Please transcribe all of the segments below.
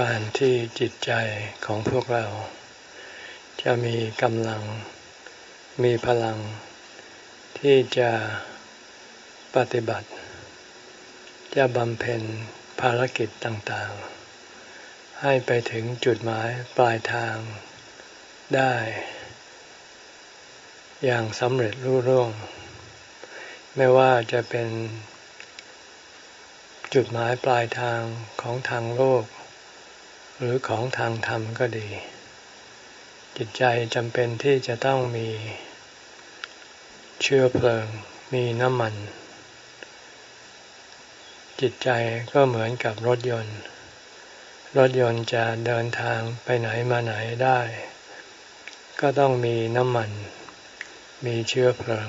การที่จิตใจของพวกเรา จะมีกำลัง มีพลัง ที่จะปฏิบัติ จะบำเพ็ญภารกิจต่างๆ ให้ไปถึงจุดหมายปลายทางได้ อย่างสำเร็จรุ่ร่วง ไม่ว่าจะเป็นจุดหมายปลายทางของทางโลก หรือของทางธรรมก็ดี จิตใจจำเป็นที่จะต้องมีเชื้อเพลิง มีน้ำมัน จิตใจก็เหมือนกับรถยนต์ รถยนต์จะเดินทางไปไหนมาไหนได้ ก็ต้องมีน้ำมัน มีเชื้อเพลิง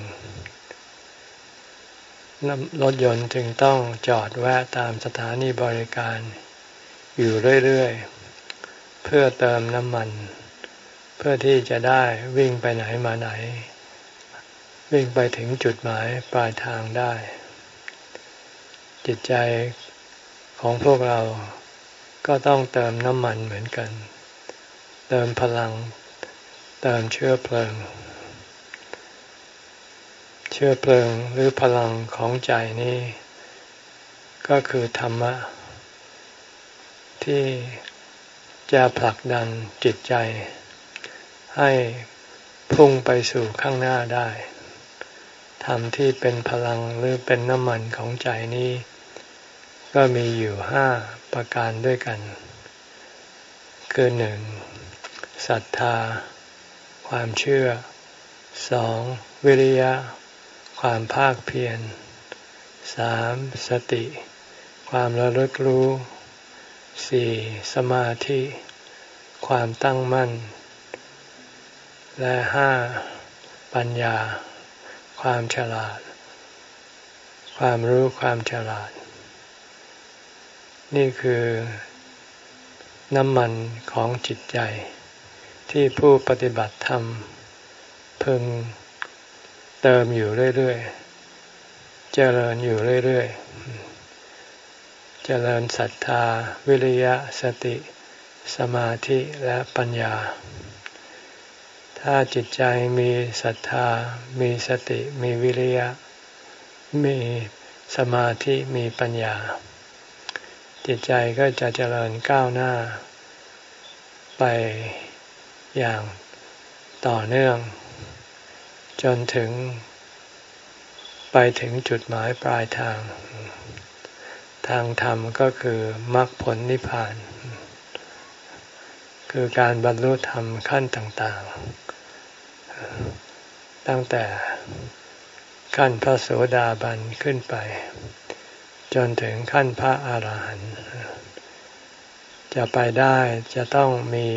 รถยนต์จึงต้องจอดแวะตามสถานีบริการ อยู่เรื่อย ๆ เพื่อเติมน้ำมัน เพื่อที่จะได้วิ่งไปไหนมาไหน วิ่งไปถึงจุดหมายปลายทางได้ จิตใจของพวกเราก็ต้องเติมน้ำมันเหมือนกัน เติมพลัง เติมเชื้อเพลิง เชื้อเพลิงหรือพลังของใจนี้ ก็คือธรรมะ ที่ จะผลักดันจิตใจ ให้พุ่งไปสู่ข้างหน้าได้ธรรมที่เป็นพลังหรือเป็นน้ำมันของใจนี้ ก็มีอยู่ห้าประการด้วยกัน คือหนึ่งศรัทธา ความเชื่อสองวิริยะ ความภาคเพียรสามสติ ความระลึกรู้ สี่สมาธิ ความตั้งมั่น และห้าปัญญา ความฉลาด ความรู้ความฉลาด นี่คือน้ำมันของจิตใจ ที่ผู้ปฏิบัติธรรมพึงเติมอยู่เรื่อย ๆ เจริญอยู่เรื่อย ๆ จริญศรัทธา วิริยะสติ สมาธิและปัญญา ถ้าจิตใจมีศรัทธา มีสติ มีวิริยะ มีสมาธิมีปัญญา จิตใจก็จะเจริญก้าวหน้า ไปอย่างต่อเนื่อง จนถึงไปถึงจุดหมายปลายทาง ทางธรรมก็คือมรรคผลนิพพาน คือการบรรลุธรรมขั้นต่างๆ ตั้งแต่ขั้นพระโสดาบันขึ้นไป จนถึงขั้นพระอาหารหันต์จะไปได้จะต้องมี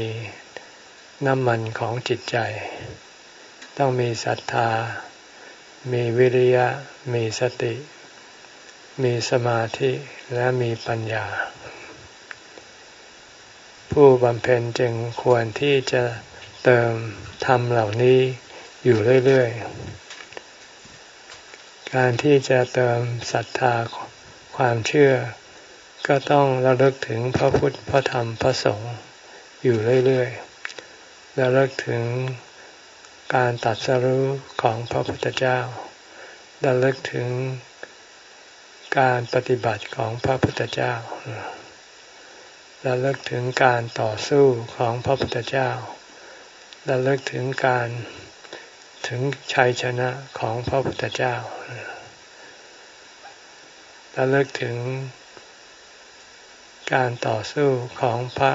น้ำมันของจิตใจ ต้องมีศรัทธา มีวิริยะ มีสติ มีสมาธิ และมีปัญญา ผู้บำเพ็ญจึงควรที่จะเติมธรรมเหล่านี้อยู่เรื่อยๆ การที่จะเติมศรัทธาความเชื่อ ก็ต้องระลึกถึงพระพุทธพระธรรมพระสงฆ์อยู่เรื่อยๆระลึกถึงการตัดสรู้ของพระพุทธเจ้าดาลึกถึง การปฏิบัติของพระพุทธเจ้าดาลึกถึงการต่อสู้ของพระพุทธเจ้าดาลึกถึงการถึงชัยชนะของพระพุทธเจ้าดาลึกถึงการต่อสู้ของพระ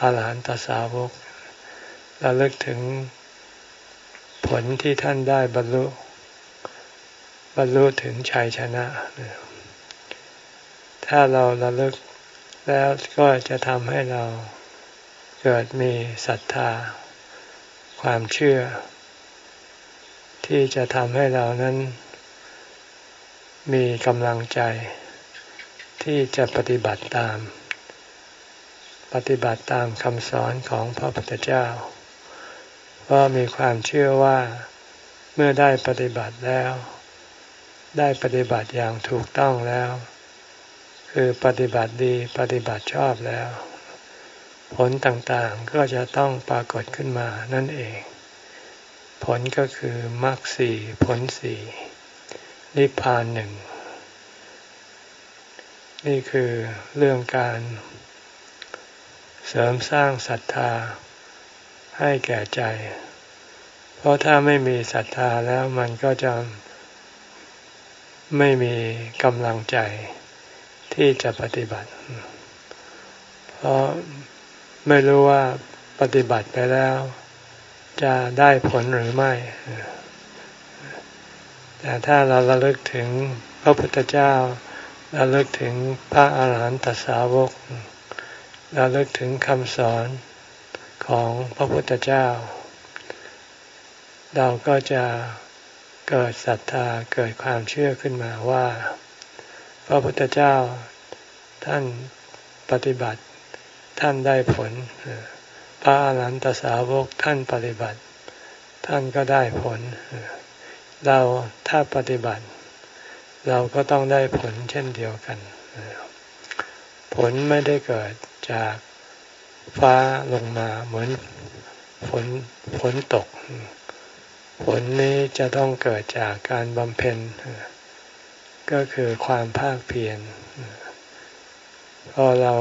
อาหารหันตสาวกดาลึกถึงผลที่ท่านได้บรรลุ บรรลุถึงชัยชนะ ถ้าเราระลึกแล้วก็จะทำให้เราเกิดมีศรัทธา ความเชื่อ ที่จะทำให้เรานั้น มีกำลังใจ ที่จะปฏิบัติตาม ปฏิบัติตามคำสอนของพระพุทธเจ้าพราะมีความเชื่อว่าเมื่อได้ปฏิบัติแล้ว ได้ปฏิบัติอย่างถูกต้องแล้ว คือปฏิบัติดีปฏิบัติชอบแล้ว ผลต่างๆก็จะต้องปรากฏขึ้นมานั่นเอง ผลก็คือมรรคสี่ผลสี่นิพพานหนึ่ง นี่คือเรื่องการเสริมสร้างศรัทธาให้แก่ใจ เพราะถ้าไม่มีศรัทธาแล้วมันก็จะไม่มีกำลังใจ ที่จะปฏิบัติ เพราะไม่รู้ว่าปฏิบัติไปแล้ว จะได้ผลหรือไม่ แต่ถ้าเราระลึกถึงพระพุทธเจ้าระลึกถึงพระอาหารหันตสาวกระลึกถึงคำสอนของพระพุทธเจ้า เราก็จะเกิดศรัทธาเกิดความเชื่อขึ้นมาว่า ระพุทธเจ้าท่านปฏิบัติท่านได้ผล พระอาหารหันตสาวกท่านปฏิบัติ ท่านก็ได้ผล เราถ้าปฏิบัติ เราก็ต้องได้ผลเช่นเดียวกัน ผลไม่ได้เกิดจากฟ้าลงมาเหมือนฝนฝนตก ผลนี้จะต้องเกิดจากการบำเพ็ญ ก็คือความภาคเพียรพอเรา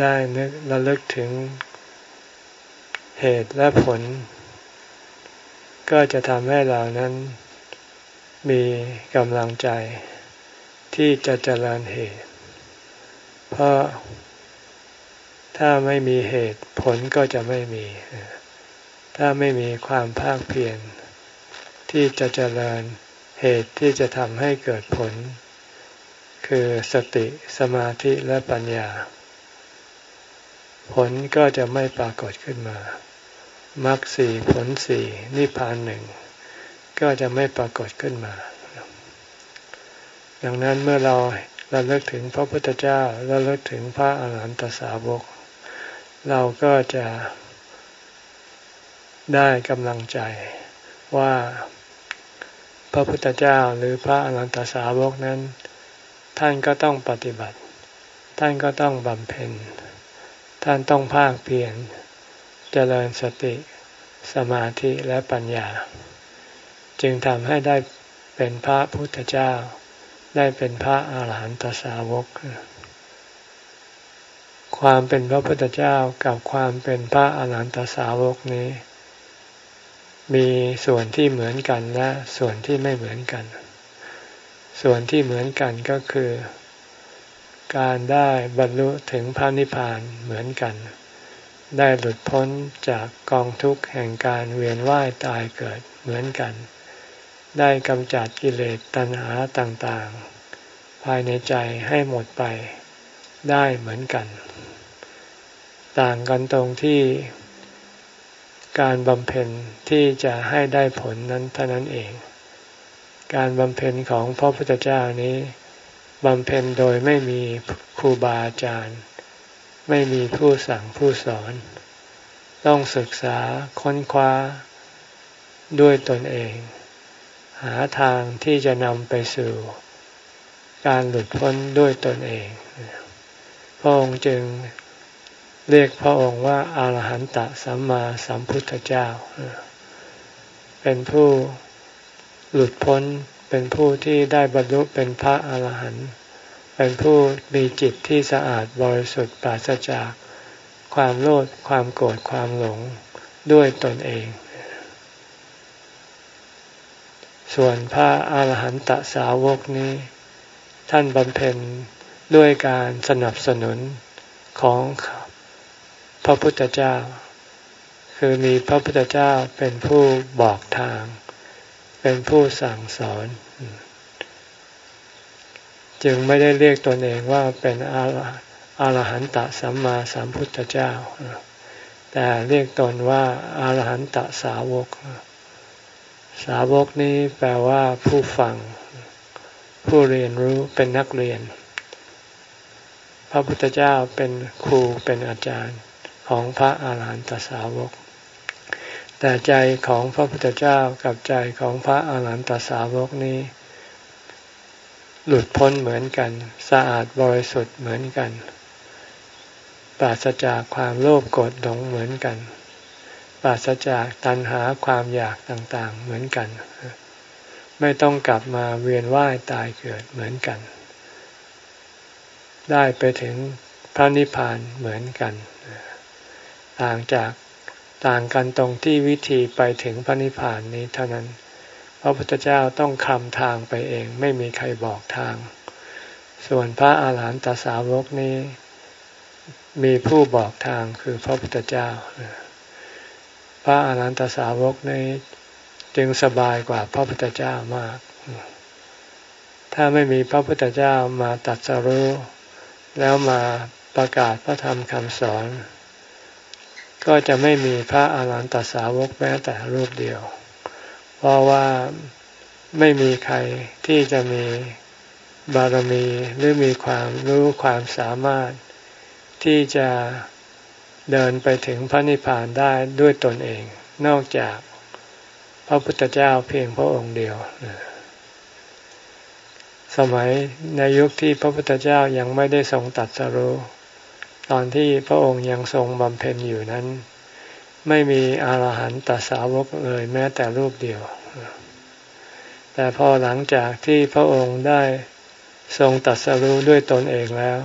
ได้นึกระลึกถึงเหตุและผล ก็จะทำให้เรานั้นมีกำลังใจ ที่จะเจริญเหตุ เพราะถ้าไม่มีเหตุผลก็จะไม่มี ถ้าไม่มีความภาคเพียรที่จะเจริญ เหตุที่จะทำให้เกิดผล คือสติสมาธิและปัญญา ผลก็จะไม่ปรากฏขึ้นมามรรคสี่ผลสี่นิพพานหนึ่งก็จะไม่ปรากฏขึ้นมา ดังนั้นเมื่อเราเราเลิกถึงพระพุทธเจ้าเราเลิกถึงพระอาหารหันตสาวก เราก็จะได้กำลังใจว่า ระพุทธเจ้าหรือพระอรหันตสาวกนั้น ท่านก็ต้องปฏิบัติ ท่านก็ต้องบำเพ็ญ ท่านต้องภาคเพียรเจริญสติสมาธิและปัญญา จึงทำให้ได้เป็นพระพุทธเจ้า ได้เป็นพระอาหารหันตสาวก ความเป็นพระพุทธเจ้ากับความเป็นพระอรหันตสาวกนี้ มีส่วนที่เหมือนกันและส่วนที่ไม่เหมือนกัน ส่วนที่เหมือนกันก็คือ การได้บรรลุถึงพระนิพพานเหมือนกัน ได้หลุดพ้นจากกองทุกข์แห่งการเวียนว่ายตายเกิดเหมือนกัน ได้กำจัดกิเลสตัณหาต่างๆ ภายในใจให้หมดไปได้เหมือนกัน ต่างกันตรงที่ การบำเพ็ญที่จะให้ได้ผลนั้นเท่านั้นเอง การบำเพ็ญของพระพุทธเจ้านี้บำเพ็ญโดยไม่มีครูบาอาจารย์ ไม่มีผู้สั่งผู้สอน ต้องศึกษาค้นคว้าด้วยตนเอง หาทางที่จะนำไปสู่ การหลุดพ้นด้วยตนเองพระองค์จึง เรียกพระองค์ว่าอารหันตสัมมาสัมพุทธเจ้า เป็นผู้หลุดพ้น เป็นผู้ที่ได้บรรลุเป็นพระอารหันต์ เป็นผู้มีจิตที่สะอาดบริสุทธิ์ปราศจากความโลภ ความโกรธ ความหลงด้วยตนเอง ส่วนพระอาหารหันตสาวกนี้ ท่านบำเพ็ญด้วยการสนับสนุนของ ระพุทธเจ้า คือมีพระพุทธเจ้าเป็นผู้บอกทาง เป็นผู้สั่งสอน จึงไม่ได้เรียกตนเองว่าเป็นอารหันตสัมมาสัมพุทธเจ้า แต่เรียกตนว่าอารหันตสาวก สาวกนี้แปลว่าผู้ฟัง ผู้เรียนรู้เป็นนักเรียน พระพุทธเจ้าเป็นครูเป็นอาจารย์ ของพระอาหารหันตสาวก แต่ใจของพระพุทธเจ้ากับใจของพระอาหารหันตสาวกนี้ หลุดพ้นเหมือนกัน สะอาดบริสุทธิ์เหมือนกัน ปราศจากความโลภโกรธหลงเหมือนกัน ปราศจากตัณหาความอยากต่างๆเหมือนกัน ไม่ต้องกลับมาเวียนว่ายตายเกิดเหมือนกันได้ไปถึงพระนิพพานเหมือนกัน ต่างจากต่างกันตรงที่วิธีไปถึงพระนิพพานนี้เท่านั้น พระพุทธเจ้าต้องคำทางไปเองไม่มีใครบอกทาง ส่วนพระอาหารหันตสาวกนี้ มีผู้บอกทางคือพระพุทธเจ้า พระอาหารหันตสาวกนี้จึงสบายกว่าพระพุทธเจ้ามาก ถ้าไม่มีพระพุทธเจ้ามาตัดสรู้แล้วมาประกาศพระธรรมคำสอน ก็จะไม่มีพระอาหารหันตสาวกแม้แต่รูปเดียว เพราะว่าไม่มีใครที่จะมีบารมีหรือมีความรู้ความสามารถที่จะเดินไปถึงพระนิพพานได้ด้วยตนเอง นอกจากพระพุทธเจ้าเพียงพระองค์เดียว สมัยในยุคที่พระพุทธเจ้ายังไม่ได้ทรงตัดสรู้ ตอนที่พระองค์ยังทรงบำเพ็ญอยู่นั้น ไม่มีอรหันตสาวกเลยแม้แต่รูปเดียว แต่พอหลังจากที่พระองค์ได้ทรงตัดสรู้ด้วยตนเองแล้ว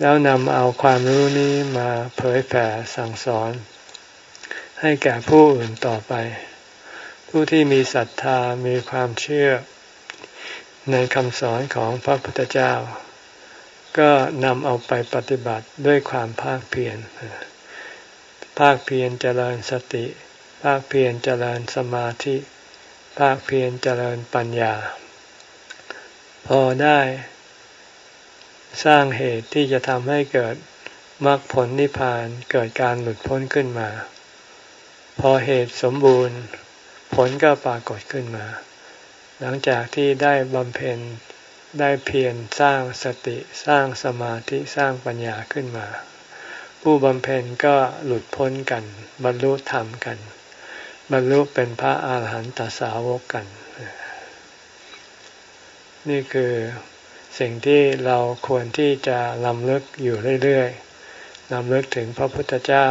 แล้วนำเอาความรู้นี้มาเผยแผ่สั่งสอน ให้แก่ผู้อื่นต่อไป ผู้ที่มีศรัทธามีความเชื่อในคำสอนของพระพุทธเจ้า ก็นำเอาไปปฏิบัติด้วยความภาคเพียร ภาคเพียรเจริญสติ ภาคเพียรเจริญสมาธิ ภาคเพียรเจริญปัญญา พอได้สร้างเหตุที่จะทำให้เกิดมรรคผลนิพพานเกิดการหลุดพ้นขึ้นมา พอเหตุสมบูรณ์ ผลก็ปรากฏขึ้นมา หลังจากที่ได้บำเพ็ญ ได้เพียรสร้างสติสร้างสมาธิสร้างปัญญาขึ้นมา ผู้บำเพ็ญก็หลุดพ้นกัน บรรลุธรรมกัน บรรลุเป็นพระอาหารหันตสาวกกัน นี่คือสิ่งที่เราควรที่จะลำลึกอยู่เรื่อยๆลำลึกถึงพระพุทธเจ้า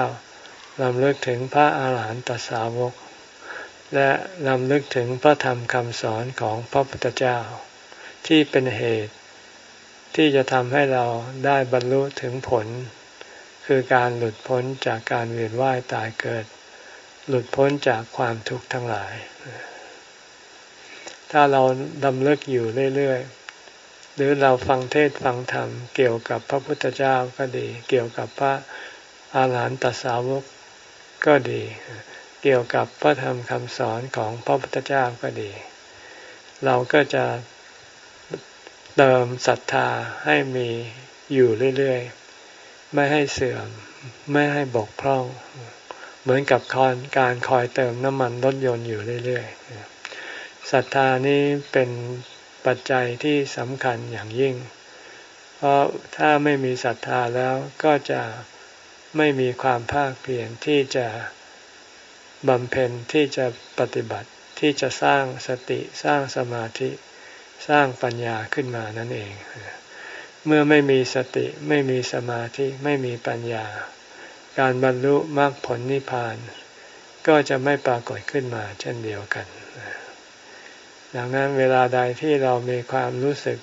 ลำลึกถึงพระอาหารหันตสาวก และลำลึกถึงพระธรรมคำสอนของพระพุทธเจ้า ที่เป็นเหตุ ที่จะทำให้เราได้บรรลุถึงผล คือการหลุดพ้นจากการเวียนว่ายตายเกิด หลุดพ้นจากความทุกข์ทั้งหลาย ถ้าเราดำเลิกอยู่เรื่อยๆ หรือเราฟังเทศฟังธรรมเกี่ยวกับพระพุทธเจ้าก็ดี เกี่ยวกับพระอาหารหันตสาวกก็ดี เกี่ยวกับพระธรรมคำสอนของพระพุทธเจ้าก็ดี เราก็จะ เติมศรัทธาให้มีอยู่เรื่อยๆ ไม่ให้เสื่อม ไม่ให้บกพร่อง เหมือนกับคอการคอยเติมน้ำมันรถยนต์อยู่เรื่อยๆ ศรัทธานี้เป็นปัจจัยที่สำคัญอย่างยิ่ง เพราะถ้าไม่มีศรัทธาแล้วก็จะไม่มีความภาคเพียรที่จะบำเพ็ญที่จะปฏิบัติที่จะสร้างสติสร้างสมาธิ สร้างปัญญาขึ้นมานั่นเอง เมื่อไม่มีสติไม่มีสมาธิไม่มีปัญญา การบรรลุมรรคผลนิพพาน ก็จะไม่ปรากฏขึ้นมาเช่นเดียวกัน ดังนั้นเวลาใดที่เรามีความรู้สึก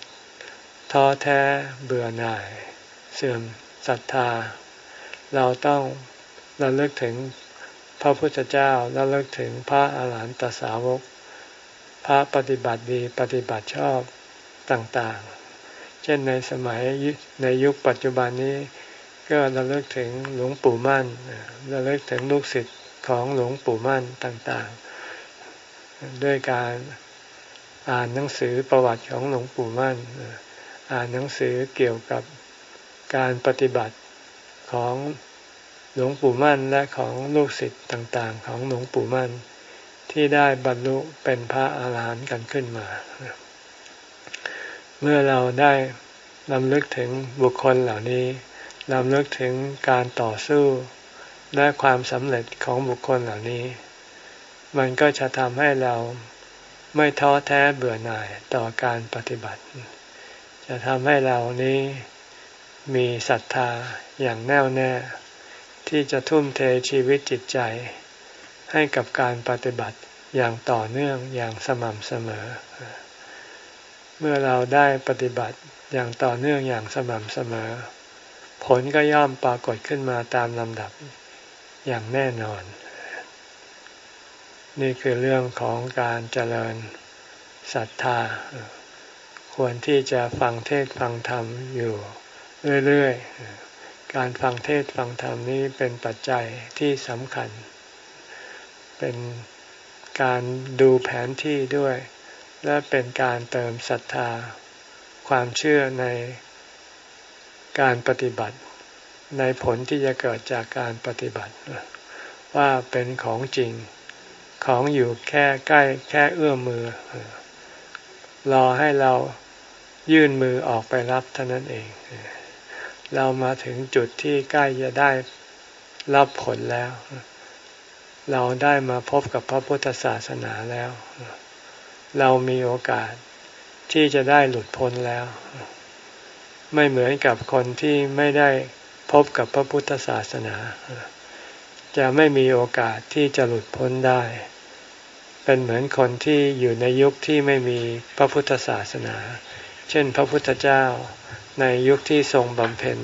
ท้อแท้เบื่อหน่าย เสื่อมศรัทธา เราต้องระลึกถึงพระพุทธเจ้าระลึกถึงพระอาหารหันตสาวก พระปฏิบัติดีปฏิบัติชอบต่างๆ เช่นในสมัยในยุคปัจจุบันนี้ก็ระลึกถึงหลวงปู่มั่นระลึกถึงลูกศิษย์ของหลวงปู่มั่นต่างๆ ด้วยการอ่านหนังสือประวัติของหลวงปู่มั่น อ่านหนังสือเกี่ยวกับการปฏิบัติของหลวงปู่มั่นและของลูกศิษย์ต่างๆ ของหลวงปู่มั่น ที่ได้บรรลุเป็นพระอาหารหันต์กันขึ้นมา เมื่อเราได้ลำลึกถึงบุคคลเหล่านี้ลำลึกถึงการต่อสู้และความสำเร็จของบุคคลเหล่านี้ มันก็จะทำให้เราไม่ท้อแท้เบื่อหน่ายต่อการปฏิบัติ จะทำให้เรานี้มีศรัทธาอย่างแน่วแน่ ที่จะทุ่มเทชีวิตจิตใจ ให้กับการปฏิบัติอย่างต่อเนื่องอย่างสม่ำเสมอ เมื่อเราได้ปฏิบัติอย่างต่อเนื่องอย่างสม่ำเสมอ ผลก็ย่อมปรากฏขึ้นมาตามลำดับอย่างแน่นอน นี่คือเรื่องของการเจริญศรัทธา ควรที่จะฟังเทศฟังธรรมอยู่เรื่อยๆ การฟังเทศฟังธรรมนี้เป็นปัจจัยที่สำคัญ เป็นการดูแผนที่ด้วย และเป็นการเติมศรัทธา ความเชื่อในการปฏิบัติ ในผลที่จะเกิดจากการปฏิบัติ ว่าเป็นของจริงของอยู่แค่ใกล้แค่เอื้อมมือ รอให้เรายื่นมือออกไปรับเท่านั้นเอง เรามาถึงจุดที่ใกล้จะได้รับผลแล้ว เราได้มาพบกับพระพุทธศาสนาแล้ว เรามีโอกาสที่จะได้หลุดพ้นแล้ว ไม่เหมือนกับคนที่ไม่ได้พบกับพระพุทธศาสนา จะไม่มีโอกาสที่จะหลุดพ้นได้ เป็นเหมือนคนที่อยู่ในยุคที่ไม่มีพระพุทธศาสนา เช่น พระพุทธเจ้าในยุคที่ทรงบำเพ็ญ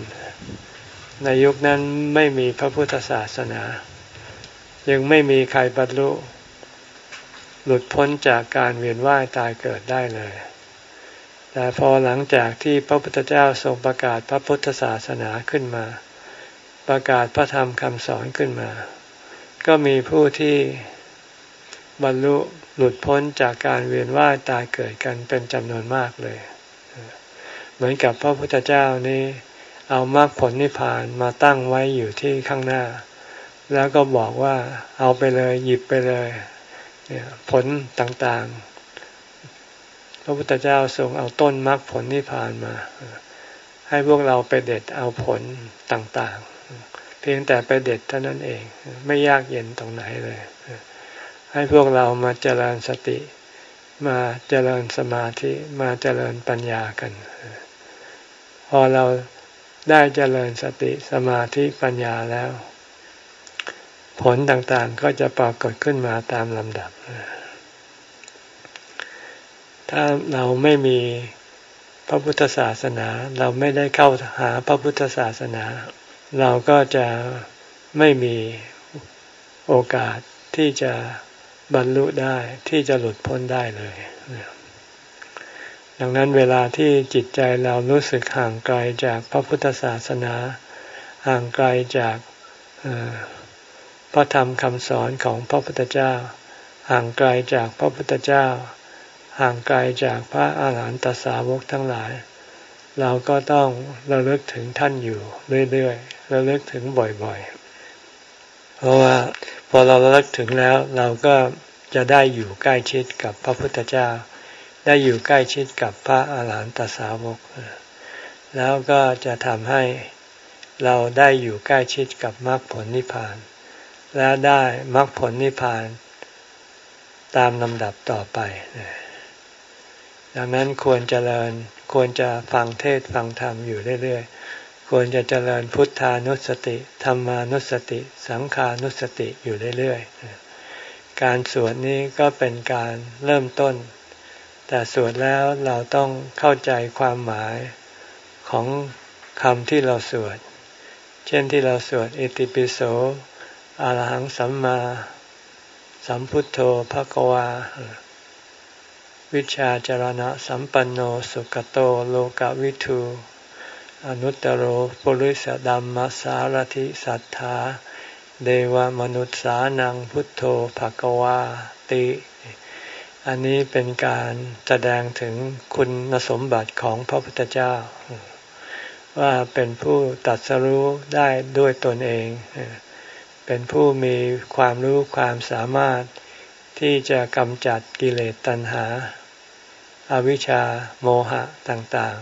ในยุคนั้นไม่มีพระพุทธศาสนา ยังไม่มีใครบรรลุ หลุดพ้นจากการเวียนว่ายตายเกิดได้เลย แต่พอหลังจากที่พระพุทธเจ้าทรงประกาศพระพุทธศาสนาขึ้นมา ประกาศพระธรรมคำสอนขึ้นมา ก็มีผู้ที่บรรลุหลุดพ้นจากการเวียนว่ายตายเกิดกันเป็นจำนวนมากเลย เหมือนกับพระพุทธเจ้านี้ เอามรรคผลนิพพานมาตั้งไว้อยู่ที่ข้างหน้า แล้วก็บอกว่าเอาไปเลยหยิบไปเลยผลต่างๆ พระพุทธเจ้าทรงเอาต้นมรรคผลนิพพานมา ให้พวกเราไปเด็ดเอาผลต่างๆ เพียงแต่ไปเด็ดเท่านั้นเอง ไม่ยากเย็นตรงไหนเลย ให้พวกเรามาเจริญสติ มาเจริญสมาธิ มาเจริญปัญญากัน พอเราได้เจริญสติสมาธิปัญญาแล้ว ผลต่างๆก็จะปรากฏขึ้นมาตามลำดับ ถ้าเราไม่มีพระพุทธศาสนา เราไม่ได้เข้าหาพระพุทธศาสนา เราก็จะไม่มีโอกาสที่จะบรรลุได้ที่จะหลุดพ้นได้เลย ดังนั้นเวลาที่จิตใจเรารู้สึกห่างไกลจากพระพุทธศาสนา ห่างไกลจาก พระธรรมคำสอนของพระพุทธเจ้า ห่างไกลจากพระพุทธเจ้า ห่างไกลจากพระอาหารหันตสาวกทั้งหลาย เราก็ต้องระลึกถึงท่านอยู่เรื่อยๆระลึกถึงบ่อยๆ เพราะว่าพอเราระลึกถึงแล้วเราก็จะได้อยู่ใกล้ชิดกับพระพุทธเจ้า ได้อยู่ใกล้ชิดกับพระอาหารหันตสาวก แล้วก็จะทำให้เราได้อยู่ใกล้ชิดกับมรรคผลนิพพาน และได้มรรคผลนิพพานตามลำดับต่อไป ดังนั้นควรเจริญควรจะฟังเทศฟังธรรมอยู่เรื่อยๆ ควรจะเจริญพุทธานุสติธรรมานุสติ สังขานุสติอยู่เรื่อยๆ การสวดนี้ก็เป็นการเริ่มต้น แต่สวดแล้วเราต้องเข้าใจความหมายของคำที่เราสวด เช่นที่เราสวดอิติปิโส อรหังสัมมาสัมพุทโธภะกวา วิชาจรณะสัมปันโนสุกโตโลกวิทูอนุตตรโรปุริสดัมมัสารทิสัทธา เดวมนุษสานังพุทโธภะกวาติ อันนี้เป็นการแสดงถึงคุณสมบัติของพระพุทธเจ้า ว่าเป็นผู้ตัดสรู้ได้ด้วยตนเอง เป็นผู้มีความรู้ความสามารถที่จะกำจัดกิเลสตัณหาอาวิชชาโมหะต่าง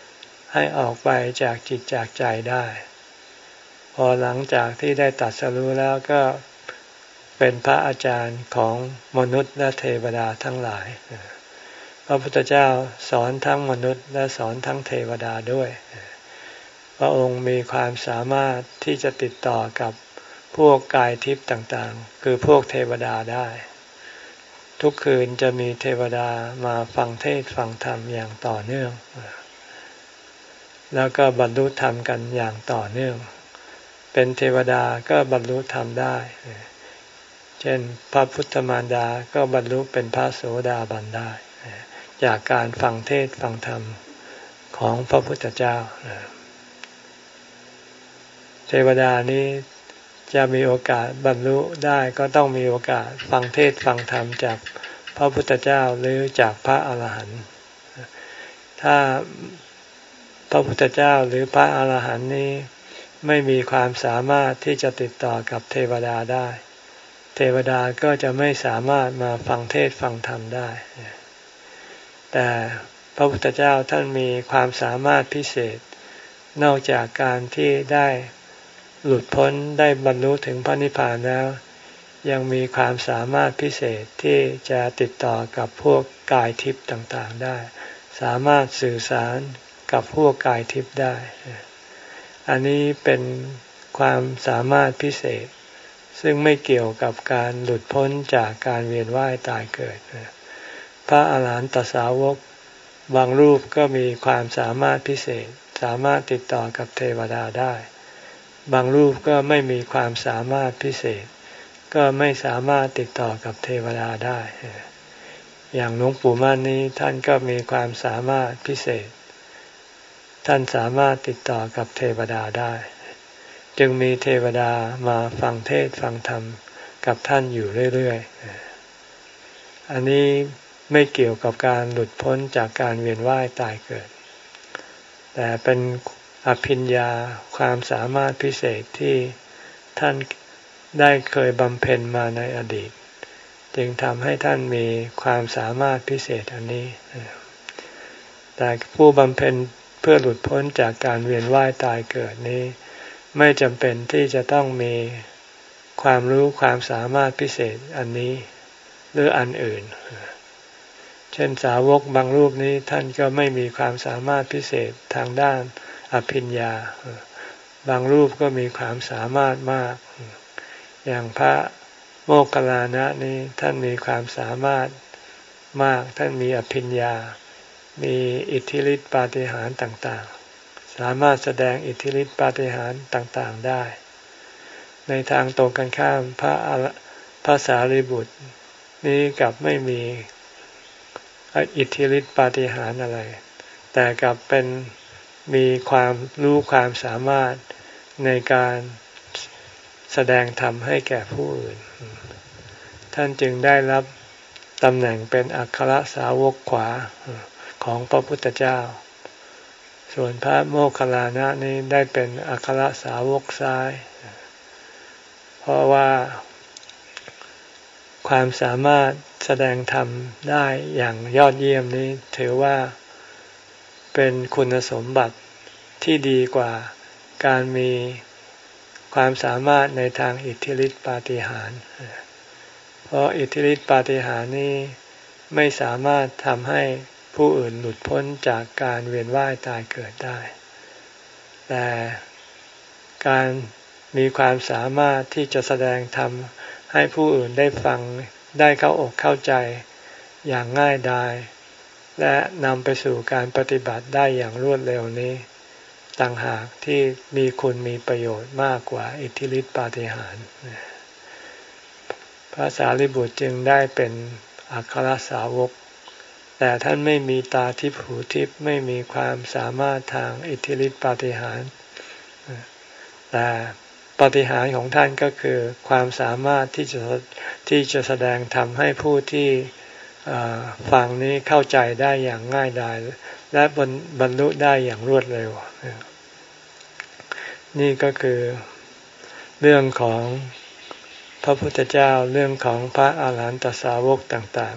ๆ ให้ออกไปจากจิตจากใจได้ พอหลังจากที่ได้ตัดสรู้แล้วก็เป็นพระอาจารย์ของมนุษย์และเทวดาทั้งหลาย พระพุทธเจ้าสอนทั้งมนุษย์และสอนทั้งเทวดาด้วย พระองค์มีความสามารถที่จะติดต่อกับ พวกกายทิพย์ต่างๆ คือพวกเทวดาได้ ทุกคืนจะมีเทวดามาฟังเทศฟังธรรมอย่างต่อเนื่อง แล้วก็บรรลุธรรมกันอย่างต่อเนื่อง เป็นเทวดาก็บรรลุธรรมได้ เช่นพระพุทธมารดาก็บรรลุเป็นพระโสดาบันได้ จากการฟังเทศฟังธรรมของพระพุทธเจ้าเทวดานี้ จะมีโอกาสบรรลุได้ก็ต้องมีโอกาสฟังเทศฟังธรรมจากพระพุทธเจ้าหรือจากพระอาหารหันต์ถ้าพระพุทธเจ้าหรือพระอาหารหันต์นี้ไม่มีความสามารถที่จะติดต่อกับเทวดาได้ เทวดาก็จะไม่สามารถมาฟังเทศฟังธรรมได้ แต่พระพุทธเจ้าท่านมีความสามารถพิเศษ นอกจากการที่ได้ หลุดพ้นได้บรรลุถึงพระนิพพานแล้ว ยังมีความสามารถพิเศษที่จะติดต่อกับพวกกายทิพย์ต่างๆได้ สามารถสื่อสารกับพวกกายทิพย์ได้ อันนี้เป็นความสามารถพิเศษ ซึ่งไม่เกี่ยวกับการหลุดพ้นจากการเวียนว่ายตายเกิด พระอาหารหันตสาวกบางรูปก็มีความสามารถพิเศษ สามารถติดต่อกับเทวดาได้ บางรูปก็ไม่มีความสามารถพิเศษ ก็ไม่สามารถติดต่อกับเทวดาได้ อย่างหลวงปู่มั่นนี้ท่านก็มีความสามารถพิเศษ ท่านสามารถติดต่อกับเทวดาได้ จึงมีเทวดามาฟังเทศฟังธรรมกับท่านอยู่เรื่อยๆ อันนี้ไม่เกี่ยวกับการหลุดพ้นจากการเวียนว่ายตายเกิด แต่เป็น อภิญญาความสามารถพิเศษที่ท่านได้เคยบำเพ็ญมาในอดีต จึงทำให้ท่านมีความสามารถพิเศษอันนี้ แต่ผู้บำเพ็ญเพื่อหลุดพ้นจากการเวียนว่ายตายเกิดนี้ ไม่จำเป็นที่จะต้องมีความรู้ความสามารถพิเศษอันนี้ หรืออันอื่น เช่นสาวกบางรูปนี้ท่านก็ไม่มีความสามารถพิเศษทางด้าน อภิญญา บางรูปก็มีความสามารถมาก อย่างพระโมคคัลลานะนี้ท่านมีความสามารถมาก ท่านมีอภิญญา มีอิทธิฤทธิปาฏิหาริย์ต่างๆ สามารถแสดงอิทธิฤทธิปาฏิหาริย์ต่างๆได้ ในทางตรงกันข้ามพระพระสารีบุตร นี้กับไม่มีอิทธิฤทธิปาฏิหาริย์อะไร แต่กลับเป็น มีความรู้ความสามารถในการแสดงธรรมให้แก่ผู้อื่น ท่านจึงได้รับตำแหน่งเป็นอัครสาวกขวาของพระพุทธเจ้า ส่วนพระโมคคัลลานะนี้ได้เป็นอัครสาวกซ้าย เพราะว่า ความสามารถแสดงธรรมได้อย่างยอดเยี่ยมนี้ถือว่า เป็นคุณสมบัติที่ดีกว่าการมีความสามารถในทางอิทธิฤทธิปาฏิหาริย์เพราะอิทธิฤทธิปาฏิหาริย์นี้ไม่สามารถทำให้ผู้อื่นหลุดพ้นจากการเวียนว่ายตายเกิดได้ แต่การมีความสามารถที่จะแสดงธรรมให้ผู้อื่นได้ฟังได้เข้าอกเข้าใจอย่างง่ายดาย และนำไปสู่การปฏิบัติได้อย่างรวดเร็วนี้ ต่างหากที่มีคุณมีประโยชน์มากกว่าอิทธิฤทธิปาฏิหาริย์พระสารีบุตรจึงได้เป็นอัครสาวก แต่ท่านไม่มีตาทิพหูทิพไม่มีความสามารถทางอิทธิฤทธิปาฏิหาริย์แต่ปาฏิหาริย์ของท่านก็คือความสามารถที่จะที่จะแสดงทำให้ผู้ที่ ฟังนี้เข้าใจได้อย่างง่ายดายและบรรลุได้อย่างรวดเร็ว นี่ก็คือเรื่องของพระพุทธเจ้าเรื่องของพระอาหารหันตสาวกต่าง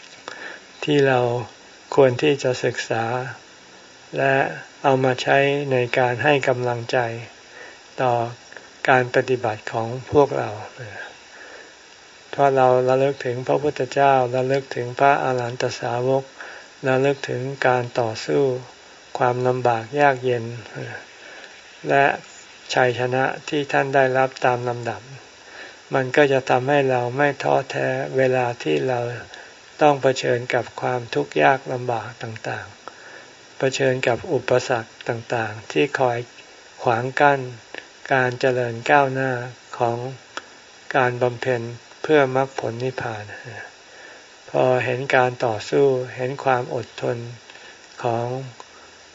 ๆ ที่เราควรที่จะศึกษา และเอามาใช้ในการให้กำลังใจต่อการปฏิบัติของพวกเรา เพราะเราระลึกถึงพระพุทธเจ้าระลึกถึงพระอาหารหันตสาวกระลึกถึงการต่อสู้ความลำบากยากเย็น และชัยชนะที่ท่านได้รับตามลำดับ มันก็จะทำให้เราไม่ท้อแท้เวลาที่เราต้องเผชิญกับความทุกข์ยากลำบากต่างๆ เผชิญกับอุปสรรคต่างๆ ที่คอยขวางกั้น การเจริญก้าวหน้าของการบำเพ็ญ เพื่อมรรคผลนิพพาน พอเห็นการต่อสู้เห็นความอดทนของ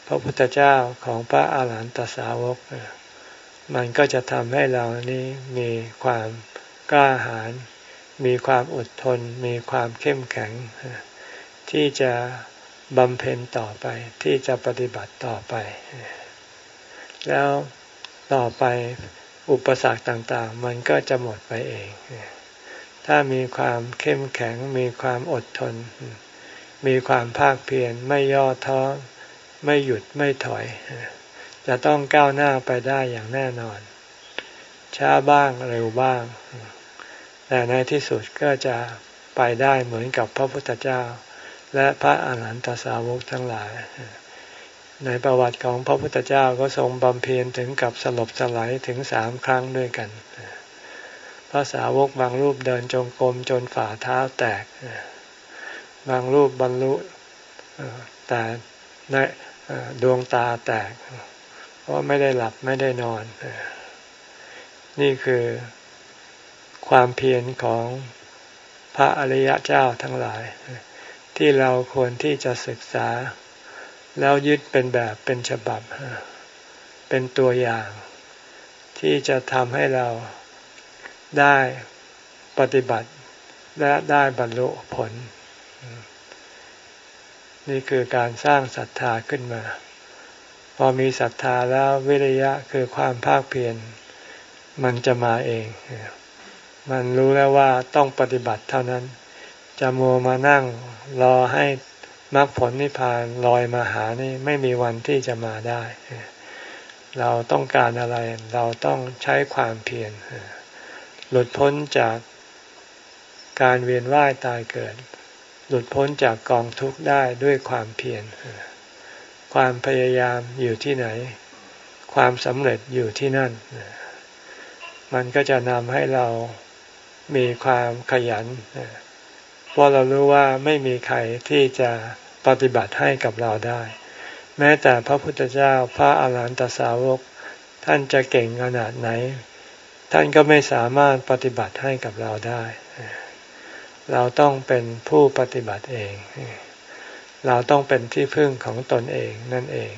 พระพุทธเจ้าของพระอาหารหันตสาวก มันก็จะทำให้เรานี้มีความกล้าหาญมีความอดทน มีความเข้มแข็ง ที่จะบำเพ็ญต่อไปที่จะปฏิบัติต่อไป แล้วต่อไปอุปสรรคต่างๆ มันก็จะหมดไปเอง ถ้ามีความเข้มแข็ง มีความอดทน มีความภาคเพียรไม่ย่อท้อไม่หยุดไม่ถอย จะต้องก้าวหน้าไปได้อย่างแน่นอน ช้าบ้างเร็วบ้าง แต่ในที่สุดก็จะไปได้เหมือนกับพระพุทธเจ้า และพระอาหารหันตสาวกทั้งหลาย ในประวัติของพระพุทธเจ้าก็ทรงบำเพ็ญถึงกับสลบสลายถึงสามครั้งด้วยกัน พระสาวกบางรูปเดินจงกรมจนฝ่าเท้าแตก บางรูปบรรลุแต่ในดวงตาแตก เพราะไม่ได้หลับไม่ได้นอน นี่คือความเพียรของพระอริยเจ้าทั้งหลาย ที่เราควรที่จะศึกษา แล้วยึดเป็นแบบเป็นฉบับ เป็นตัวอย่าง ที่จะทำให้เรา ได้ปฏิบัติและได้บรรลุผล นี่คือการสร้างศรัทธาขึ้นมา พอมีศรัทธาแล้ววิริยะคือความภาคเพียรมันจะมาเอง มันรู้แล้วว่าต้องปฏิบัติเท่านั้น จะมัวมานั่งรอให้มรรคผลนิพพานลอยมาหานี่ไม่มีวันที่จะมาได้ เราต้องการอะไรเราต้องใช้ความเพียร หลุดพ้นจากการเวียนว่ายตายเกิด หลุดพ้นจากกองทุกข์ได้ด้วยความเพียรความพยายามอยู่ที่ไหน ความสำเร็จอยู่ที่นั่น มันก็จะนำให้เรามีความขยันเพราะเรารู้ว่าไม่มีใครที่จะปฏิบัติให้กับเราได้ แม้แต่พระพุทธเจ้าพระอาหารหันตสาวก ท่านจะเก่งขนาดไหน ท่านก็ไม่สามารถปฏิบัติให้กับเราได้ เราต้องเป็นผู้ปฏิบัติเอง เราต้องเป็นที่พึ่งของตนเองนั่นเอง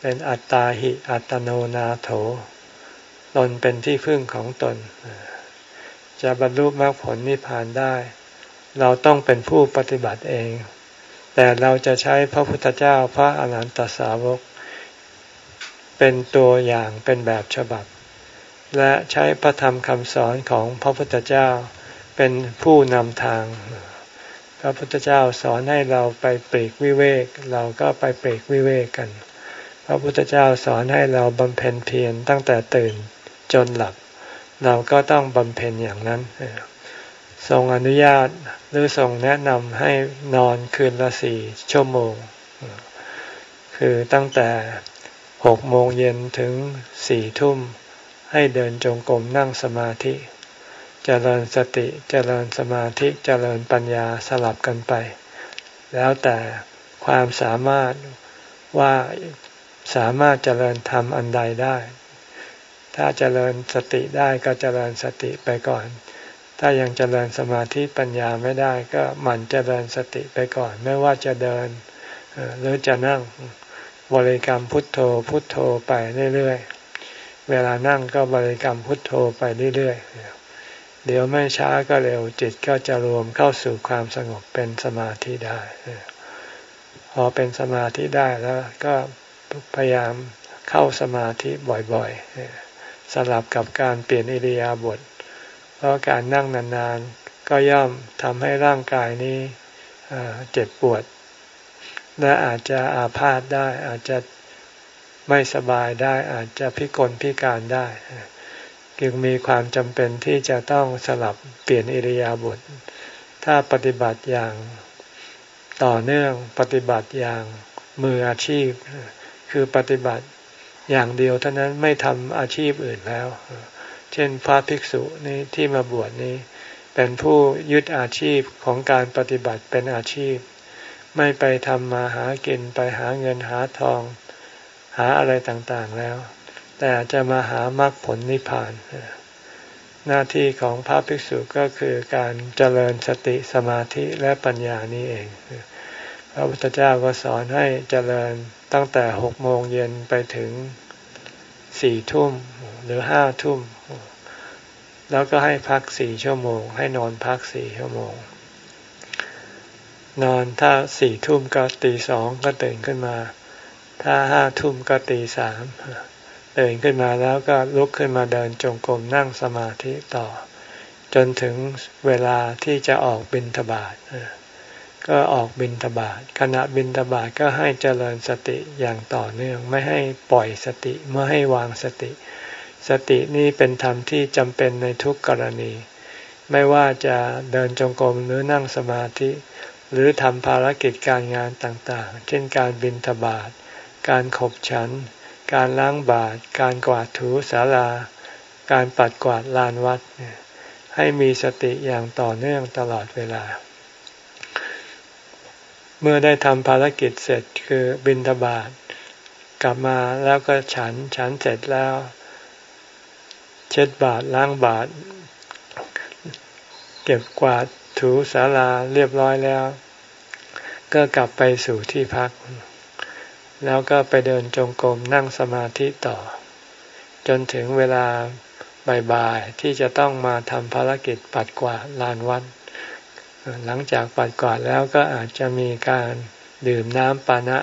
เป็นอัตตาหิอัตโนนาโถ ตนเป็นที่พึ่งของตน จะบรรลุมรรคผลนิพพานได้ เราต้องเป็นผู้ปฏิบัติเอง แต่เราจะใช้พระพุทธเจ้าพระอรหันตสาวก เป็นตัวอย่างเป็นแบบฉบับ และใช้พระธรรมคำสอนของพระพุทธเจ้าเป็นผู้นำทาง พระพุทธเจ้าสอนให้เราไปปรีกวิเวก เราก็ไปปรีกวิเวกกัน พระพุทธเจ้าสอนให้เราบำเพ็ญเพียรตั้งแต่ตื่นจนหลับ เราก็ต้องบำเพ็ญอย่างนั้น ทรงอนุญาตหรือทรงแนะนำให้นอนคืนละสี่ชั่วโมง คือตั้งแต่หกโมงเย็นถึงสี่ทุ่ม ให้เดินจงกรมนั่งสมาธิเจริญสติเจริญสมาธิเจริญปัญญาสลับกันไป แล้วแต่ความสามารถว่าสามารถเจริญธรรมอันใดได้ ถ้าเจริญสติได้ก็เจริญสติไปก่อน ถ้ายังเจริญสมาธิปัญญาไม่ได้ก็หมั่นเจริญสติไปก่อน ไม่ว่าจะเดินหรือจะนั่งบริกรรมพุทโธพุทโธไปเรื่อยๆ เวลานั่งก็บริกรรมพุทโธไปเรื่อยๆ เดี๋ยวไม่ช้าก็เร็วจิตก็จะรวมเข้าสู่ความสงบเป็นสมาธิได้ พอเป็นสมาธิได้แล้วก็พยายามเข้าสมาธิบ่อยๆ สลับกับการเปลี่ยนอิริยาบถ เพราะการนั่งนานๆ ก็ย่อมทำให้ร่างกายนี้เจ็บปวด และอาจจะอาพาธได้อาจจะ ไม่สบายได้อาจจะพิกลพิการได้จึงมีความจำเป็นที่จะต้องสลับเปลี่ยนอิริยาบถถ้าปฏิบัติอย่างต่อเนื่องปฏิบัติอย่างมืออาชีพ คือปฏิบัติอย่างเดียวเท่านั้นไม่ทำอาชีพอื่นแล้ว เช่นพระภิกษุนี่ที่มาบวชนี้ เป็นผู้ยึดอาชีพของการปฏิบัติเป็นอาชีพ ไม่ไปทำมาหากินไปหาเงินหาทอง หาอะไรต่างๆแล้ว แต่จะมาหามรรคผลนิพพาน หน้าที่ของพระภิกษุก็คือการเจริญสติสมาธิและปัญญานี้เอง พระพุทธเจ้าก็สอนให้เจริญตั้งแต่หกโมงเย็นไปถึงสี่ทุ่มหรือห้าทุ่ม แล้วก็ให้พักสี่ชั่วโมง ให้นอนพักสี่ชั่วโมง นอนถ้าสี่ทุ่มก็ตีสองก็ตื่นขึ้นมา ถ้าห้าทุ่มก็ตีสามตื่นขึ้นมาแล้วก็ลุกขึ้นมาเดินจงกรมนั่งสมาธิต่อ จนถึงเวลาที่จะออกบินทบาทก็ออกบินทบาทขณะบินทบาทก็ให้เจริญสติอย่างต่อเนื่อง ไม่ให้ปล่อยสติไม่ให้วางสติ สตินี้เป็นธรรมที่จำเป็นในทุกกรณี ไม่ว่าจะเดินจงกรมหรือนั่งสมาธิ หรือทำภารกิจการงานต่างๆ เช่นการบินทบาท การขบฉัน การล้างบาตรการกวาดถูศาลา การปัดกวาดลานวัด ให้มีสติอย่างต่อเนื่องตลอดเวลา เมื่อได้ทำภารกิจเสร็จคือบินทบาทกลับมาแล้วก็ฉันฉันเสร็จแล้ว เช็ดบาทล้างบาทเก็บกวาดถูสาราเรียบร้อยแล้ว ก็กลับไปสู่ที่พัก แล้วก็ไปเดินจงกรมนั่งสมาธิต่อ จนถึงเวลาบ่ายๆที่จะต้องมาทำภารกิจปัดกวาดลานวัด หลังจากปัดกวาดแล้วก็อาจจะมีการดื่มน้ำปานะ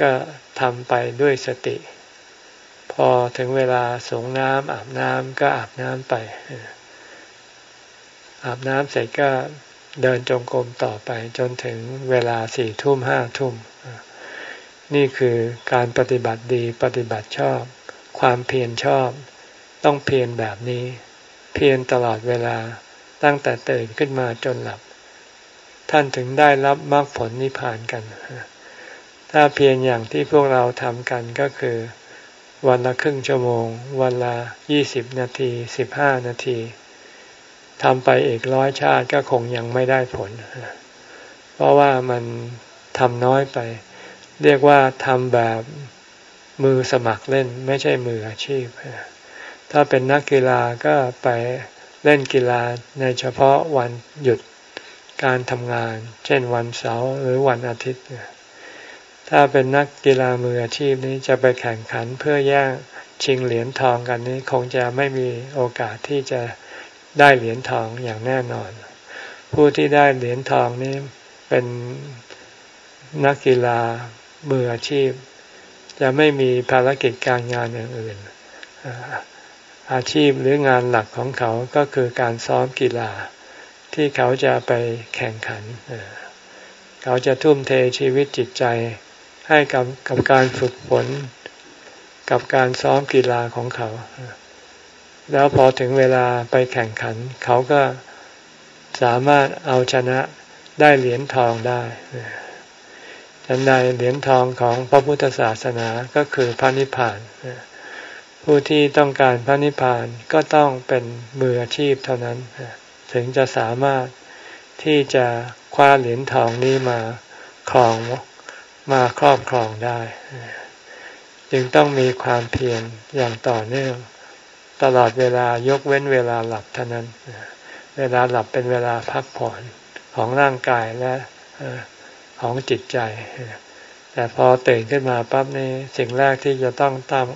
ก็ทำไปด้วยสติ พอถึงเวลาสงน้ำอาบน้ำก็อาบน้ำไป อาบน้ำเสร็จก็เดินจงกรมต่อไปจนถึงเวลาสี่ทุ่มห้าทุ่ม นี่คือการปฏิบัติดีปฏิบัติชอบ ความเพียรชอบ ต้องเพียรแบบนี้ เพียรตลอดเวลาตั้งแต่ตื่นขึ้นมาจนหลับ ท่านถึงได้รับมรรคผลนิพพานกัน ถ้าเพียงอย่างที่พวกเราทำกันก็คือ วันละครึ่งชั่วโมง วันละยี่สิบนาทีสิบห้านาทีทำไปอีกร้อยชาติก็คงยังไม่ได้ผล เพราะว่ามันทำน้อยไป เรียกว่าทำแบบมือสมัครเล่นไม่ใช่มืออาชีพ ถ้าเป็นนักกีฬาก็ไปเล่นกีฬาในเฉพาะวันหยุดการทำงาน เช่นวันเสาร์หรือวันอาทิตย์ ถ้าเป็นนักกีฬามืออาชีพนี้จะไปแข่งขันเพื่อแย่งชิงเหรียญทองกันนี้คงจะไม่มีโอกาสที่จะได้เหรียญทองอย่างแน่นอน ผู้ที่ได้เหรียญทองนี้เป็นนักกีฬา มืออาชีพ จะไม่มีภารกิจการงานอย่างอื่น อาชีพหรืองานหลักของเขาก็คือการซ้อมกีฬา ที่เขาจะไปแข่งขัน เขาจะทุ่มเทชีวิตจิตใจให้กับกับการฝึกฝนกับการซ้อมกีฬาของเขา แล้วพอถึงเวลาไปแข่งขัน เขาก็สามารถเอาชนะได้เหรียญทองได้ ฉันใดเหรียญทองของพระพุทธศาสนาก็คือพระนิพพาน ผู้ที่ต้องการพระนิพพานก็ต้องเป็นมืออาชีพเท่านั้น ถึงจะสามารถที่จะคว้าเหรียญทองนี้มาครองมาครอบครองได้ จึงต้องมีความเพียรอย่างต่อเนื่อง ตลอดเวลายกเว้นเวลาหลับเท่านั้น เวลาหลับเป็นเวลาพักผ่อนของร่างกายและ ของจิตใจ แต่พอตื่นขึ้นมาปั๊บนี้สิ่งแรกที่จะต้องตาม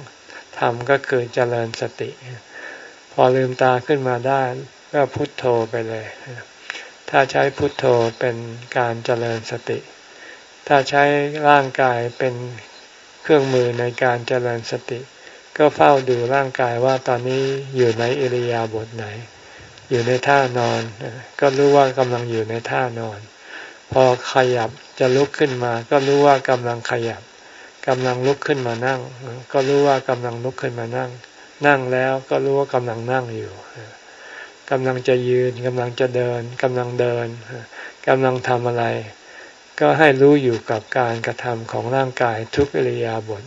ทำก็คือเจริญสติ พอลืมตาขึ้นมาได้ก็พุทโธไปเลย ถ้าใช้พุทโธเป็นการเจริญสติ ถ้าใช้ร่างกายเป็นเครื่องมือในการเจริญสติ ก็เฝ้าดูร่างกายว่าตอนนี้อยู่ในอิริยาบถไหน อยู่ในท่านอน ก็รู้ว่ากำลังอยู่ในท่านอน พอขยับ จะลุกขึ้นมา ก็รู้ว่ากำลังขยับกำลังลุกขึ้นมานั่ง ก็รู้ว่ากำลังลุกขึ้นมานั่ง นั่งแล้วก็รู้ว่ากำลังนั่งอยู่กำลังจะยืนกำลังจะเดินกำลังเดินกำลังทำอะไร ก็ให้รู้อยู่กับการกระทำของร่างกายทุกอิริยาบถ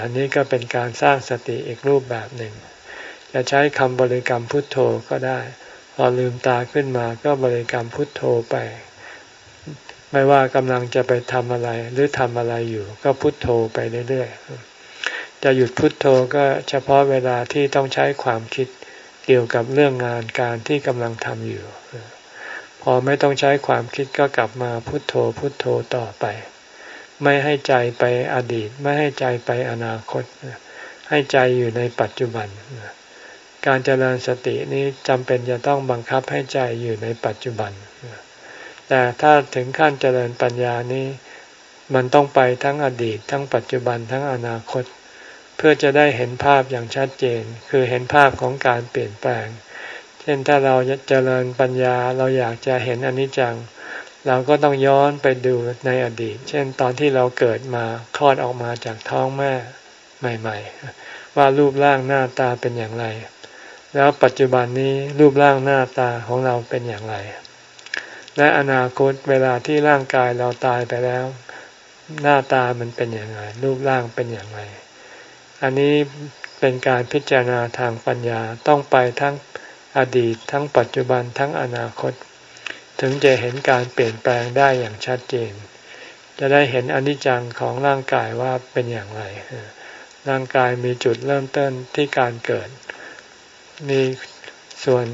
อันนี้ก็เป็นการสร้างสติอีกรูปแบบหนึ่ง จะใช้คำบริกรรมพุทโธก็ได้ พอลืมตาขึ้นมาก็บริกรรมพุทโธไป ไม่ว่ากำลังจะไปทำอะไรหรือทำอะไรอยู่ ก็พุทโธไปเรื่อยๆ จะหยุดพุทโธก็เฉพาะเวลาที่ต้องใช้ความคิดเกี่ยวกับเรื่องงานการที่กำลังทำอยู่ พอไม่ต้องใช้ความคิดก็กลับมาพุทโธพุทโธต่อไป ไม่ให้ใจไปอดีต ไม่ให้ใจไปอนาคต ให้ใจอยู่ในปัจจุบัน การเจริญสตินี้จำเป็นจะต้องบังคับให้ใจอยู่ในปัจจุบัน แต่ถ้าถึงขั้นเจริญปัญญานี้ มันต้องไปทั้งอดีต ทั้งปัจจุบันทั้งอนาคต เพื่อจะได้เห็นภาพอย่างชัดเจน คือเห็นภาพของการเปลี่ยนแปลง เช่นถ้าเราเจริญปัญญาเราอยากจะเห็นอนิจจัง เราก็ต้องย้อนไปดูในอดีต เช่นตอนที่เราเกิดมาคลอดออกมาจากท้องแม่ใหม่ ๆ ว่ารูปร่างหน้าตาเป็นอย่างไร แล้วปัจจุบันนี้รูปร่างหน้าตาของเราเป็นอย่างไร และอนาคตเวลาที่ร่างกายเราตายไปแล้ว หน้าตามันเป็นอย่างไรรูปร่างเป็นอย่างไร อันนี้เป็นการพิจารณาทางปัญญาต้องไปทั้งอดีตทั้งปัจจุบันทั้งอนาคต ถึงจะเห็นการเปลี่ยนแปลงได้อย่างชัดเจน จะได้เห็นอนิจจังของร่างกายว่าเป็นอย่างไร ร่างกายมีจุดเริ่มต้นที่การเกิด มีส่วน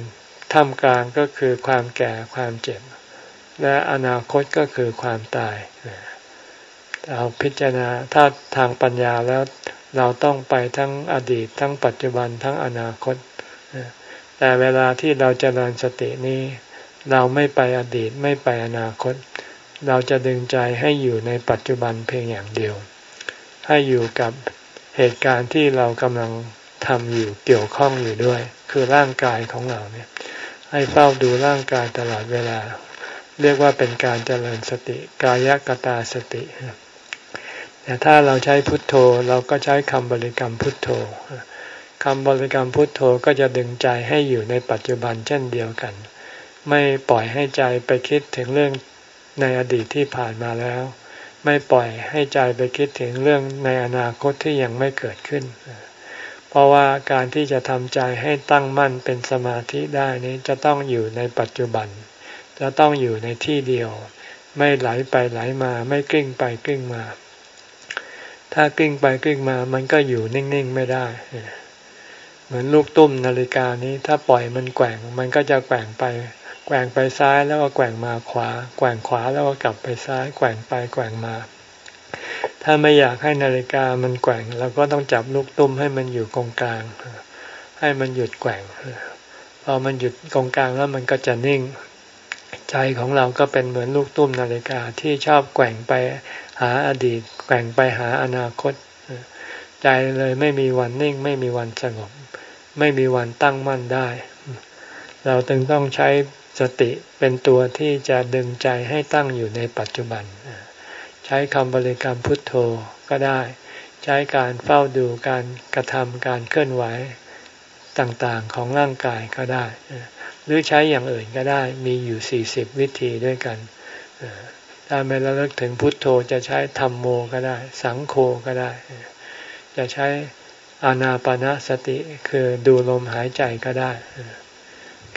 ท่ามกลางก็คือความแก่ความเจ็บ และอนาคตก็คือความตายเราพิจารณาถ้าทางปัญญาแล้วเราต้องไปทั้งอดีต ทั้งปัจจุบันทั้งอนาคต แต่เวลาที่เราจเจริญสตินี้ เราไม่ไปอดีตไม่ไปอนาคต เราจะดึงใจให้อยู่ในปัจจุบันเพียงอย่างเดียว ให้อยู่กับเหตุการณ์ที่เรากำลังทำอยู่เกี่ยวข้องอยู่ด้วย คือร่างกายของเราเนี่ย ให้เฝ้าดูร่างกายตลอดเวลา เรียกว่าเป็นการเจริญสติ กายกตาสติ แต่ถ้าเราใช้พุทโธเราก็ใช้คำบริกรรมพุทโธคำบริกรรมพุทโธก็จะดึงใจให้อยู่ในปัจจุบันเช่นเดียวกัน ไม่ปล่อยให้ใจไปคิดถึงเรื่องในอดีตที่ผ่านมาแล้ว ไม่ปล่อยให้ใจไปคิดถึงเรื่องในอนาคตที่ยังไม่เกิดขึ้น เพราะว่าการที่จะทำใจให้ตั้งมั่นเป็นสมาธิได้นี้จะต้องอยู่ในปัจจุบัน จะต้องอยู่ในที่เดียว ไม่ไหลไปไหลมาไม่กลิ้งไปกลิ้งมา ถ้ากลิ้งไปกลิ้งมา มันก็อยู่นิ่งๆไม่ได้ เหมือนลูกตุ้มนาฬิกานี้ถ้าปล่อยมันแกว่ง มันก็จะแกว่งไป แกว่งไปซ้ายแล้วก็แกว่งมาขวา แกว่งขวาแล้วก็กลับไปซ้าย แกว่งไปแกว่งมา ถ้าไม่อยากให้นาฬิกามันแกว่งเราก็ต้องจับลูกตุ้มให้มันอยู่ตรงกลาง ให้มันหยุดแกว่งพอมันหยุดตรงกลางแล้วมันก็จะนิ่ง ใจของเราก็เป็นเหมือนลูกตุ้มนาฬิกาที่ชอบแกว่งไปหาอดีต แกว่งไปหาอนาคต ใจเลยไม่มีวันนิ่ง ไม่มีวันสงบ ไม่มีวันตั้งมั่นได้ เราจึงต้องใช้สติเป็นตัวที่จะดึงใจให้ตั้งอยู่ในปัจจุบัน ใช้คำบริกรรมพุทโธก็ได้ ใช้การเฝ้าดูการกระทำการเคลื่อนไหวต่างๆของร่างกายก็ได้ หรือใช้อย่างอื่นก็ได้ มีอยู่สี่สิบวิธีด้วยกันถ้าไม่ระลึกถึงพุทโธจะใช้ธรรมโมก็ได้ สังโฆก็ได้ จะใช้อานาปนาสติคือดูลมหายใจก็ได้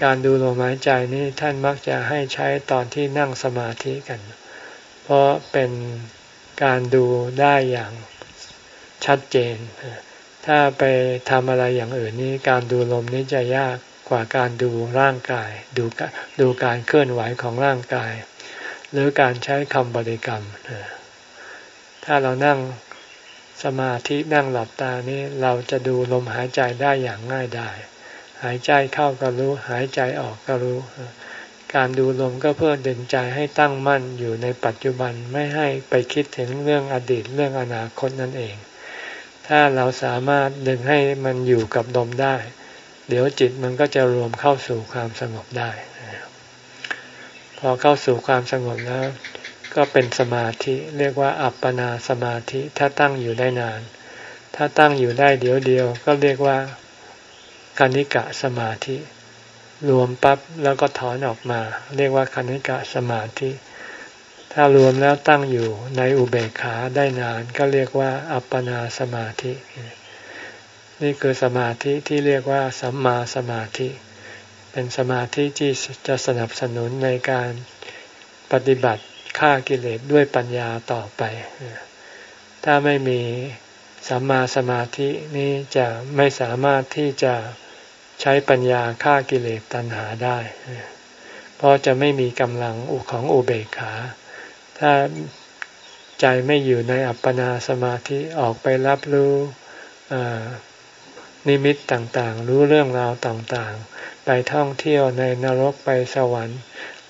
การดูลมหายใจนี้ท่านมักจะให้ใช้ตอนที่นั่งสมาธิกัน เพราะเป็นการดูได้อย่างชัดเจน ถ้าไปทำอะไรอย่างอื่นนี้การดูลมนี้จะยาก กว่าการดูร่างกาย ดูดูการเคลื่อนไหวของร่างกาย หรือการใช้คำบริกรรม ถ้าเรานั่งสมาธินั่งหลับตานี้เราจะดูลมหายใจได้อย่างง่ายดายหายใจเข้าก็รู้ หายใจออกก็รู้ การดูลมก็เพื่อดึงใจให้ตั้งมั่นอยู่ในปัจจุบันไม่ให้ไปคิดถึงเรื่องอดีตเรื่องอนาคตนั่นเอง ถ้าเราสามารถดึงให้มันอยู่กับลมได้ เดี๋ยวจิตมันก็จะรวมเข้าสู่ความสงบได้ พอเข้าสู่ความสงบแล้ว ก็เป็นสมาธิเรียกว่าอัปปนาสมาธิถ้าตั้งอยู่ได้นาน ถ้าตั้งอยู่ได้เดี๋ยวเดียว ก็เรียกว่าคณิกะสมาธิ รวมปั๊บแล้วก็ถอนออกมา เรียกว่าคณิกะสมาธิ ถ้าถ้ารวมแล้วตั้งอยู่ในอุเบกขาได้นาน ก็เรียกว่าอัปปนาสมาธิ นี่คือสมาธิที่เรียกว่าสัมมาสมาธิ เป็นสมาธิที่จะสนับสนุนในการปฏิบัติฆ่ากิเลสด้วยปัญญาต่อไป ถ้าไม่มีสัมมาสมาธินี้จะไม่สามารถที่จะใช้ปัญญาฆ่ากิเลสตัณหาได้ เพราะจะไม่มีกำลังอุของอุเบกขา ถ้าใจไม่อยู่ในอัปปนาสมาธิออกไปรับรู้ นิมิตต่างๆ รู้เรื่องราวต่างๆ ไปท่องเที่ยวในนรกไปสวรรค์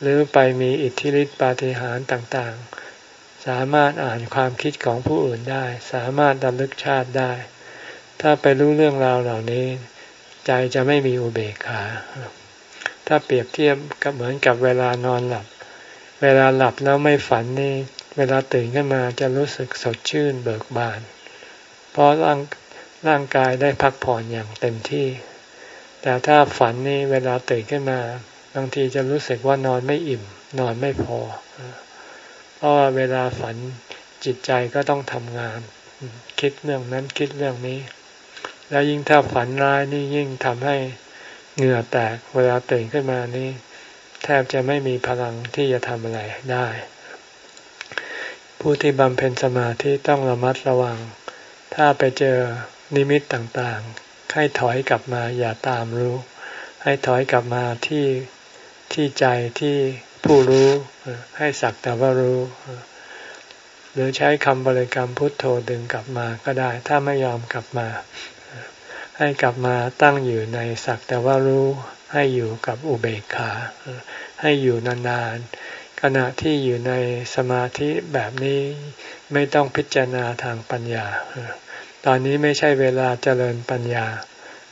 หรือไปมีอิทธิฤทธิปาฏิหาริย์ต่างๆ สามารถอ่านความคิดของผู้อื่นได้ สามารถดำลึกชาติได้ ถ้าไปรู้เรื่องราวเหล่านี้ ใจจะไม่มีอุเบกขา ถ้าเปรียบเทียบกับเหมือนกับเวลานอนหลับ เวลาหลับแล้วไม่ฝันนี่เวลาตื่นขึ้นมาจะรู้สึกสดชื่นเบิกบาน เพราะร่าง ร่างกายได้พักผ่อนอย่างเต็มที่ แต่ถ้าฝันนี่เวลาตื่นขึ้นมา บางทีจะรู้สึกว่านอนไม่อิ่ม นอนไม่พอ เพราะว่าเวลาฝันจิตใจก็ต้องทำงาน คิดเรื่องนั้นคิดเรื่องนี้ แล้วยิ่งถ้าฝันร้ายนี่ยิ่งทำให้เหงื่อแตก เวลาตื่นขึ้นมานี่แทบจะไม่มีพลังที่จะทำอะไรได้ ผู้ที่บำเพ็ญสมาธิต้องระมัดระวัง ถ้าไปเจอ นิมิตต่างๆให้ถอยกลับมาอย่าตามรู้ ให้ถอยกลับมาที่ที่ใจที่ผู้รู้ให้สักแต่ว่ารู้ หรือใช้คำบริกรรมพุทโธดึงกลับมาก็ได้ ถ้าไม่ยอมกลับมา ให้กลับมาตั้งอยู่ในสักแต่ว่ารู้ ให้อยู่กับอุเบกขา ให้อยู่นานๆขณะที่อยู่ในสมาธิแบบนี้ไม่ต้องพิจารณาทางปัญญา ตอนนี้ไม่ใช่เวลาเจริญปัญญา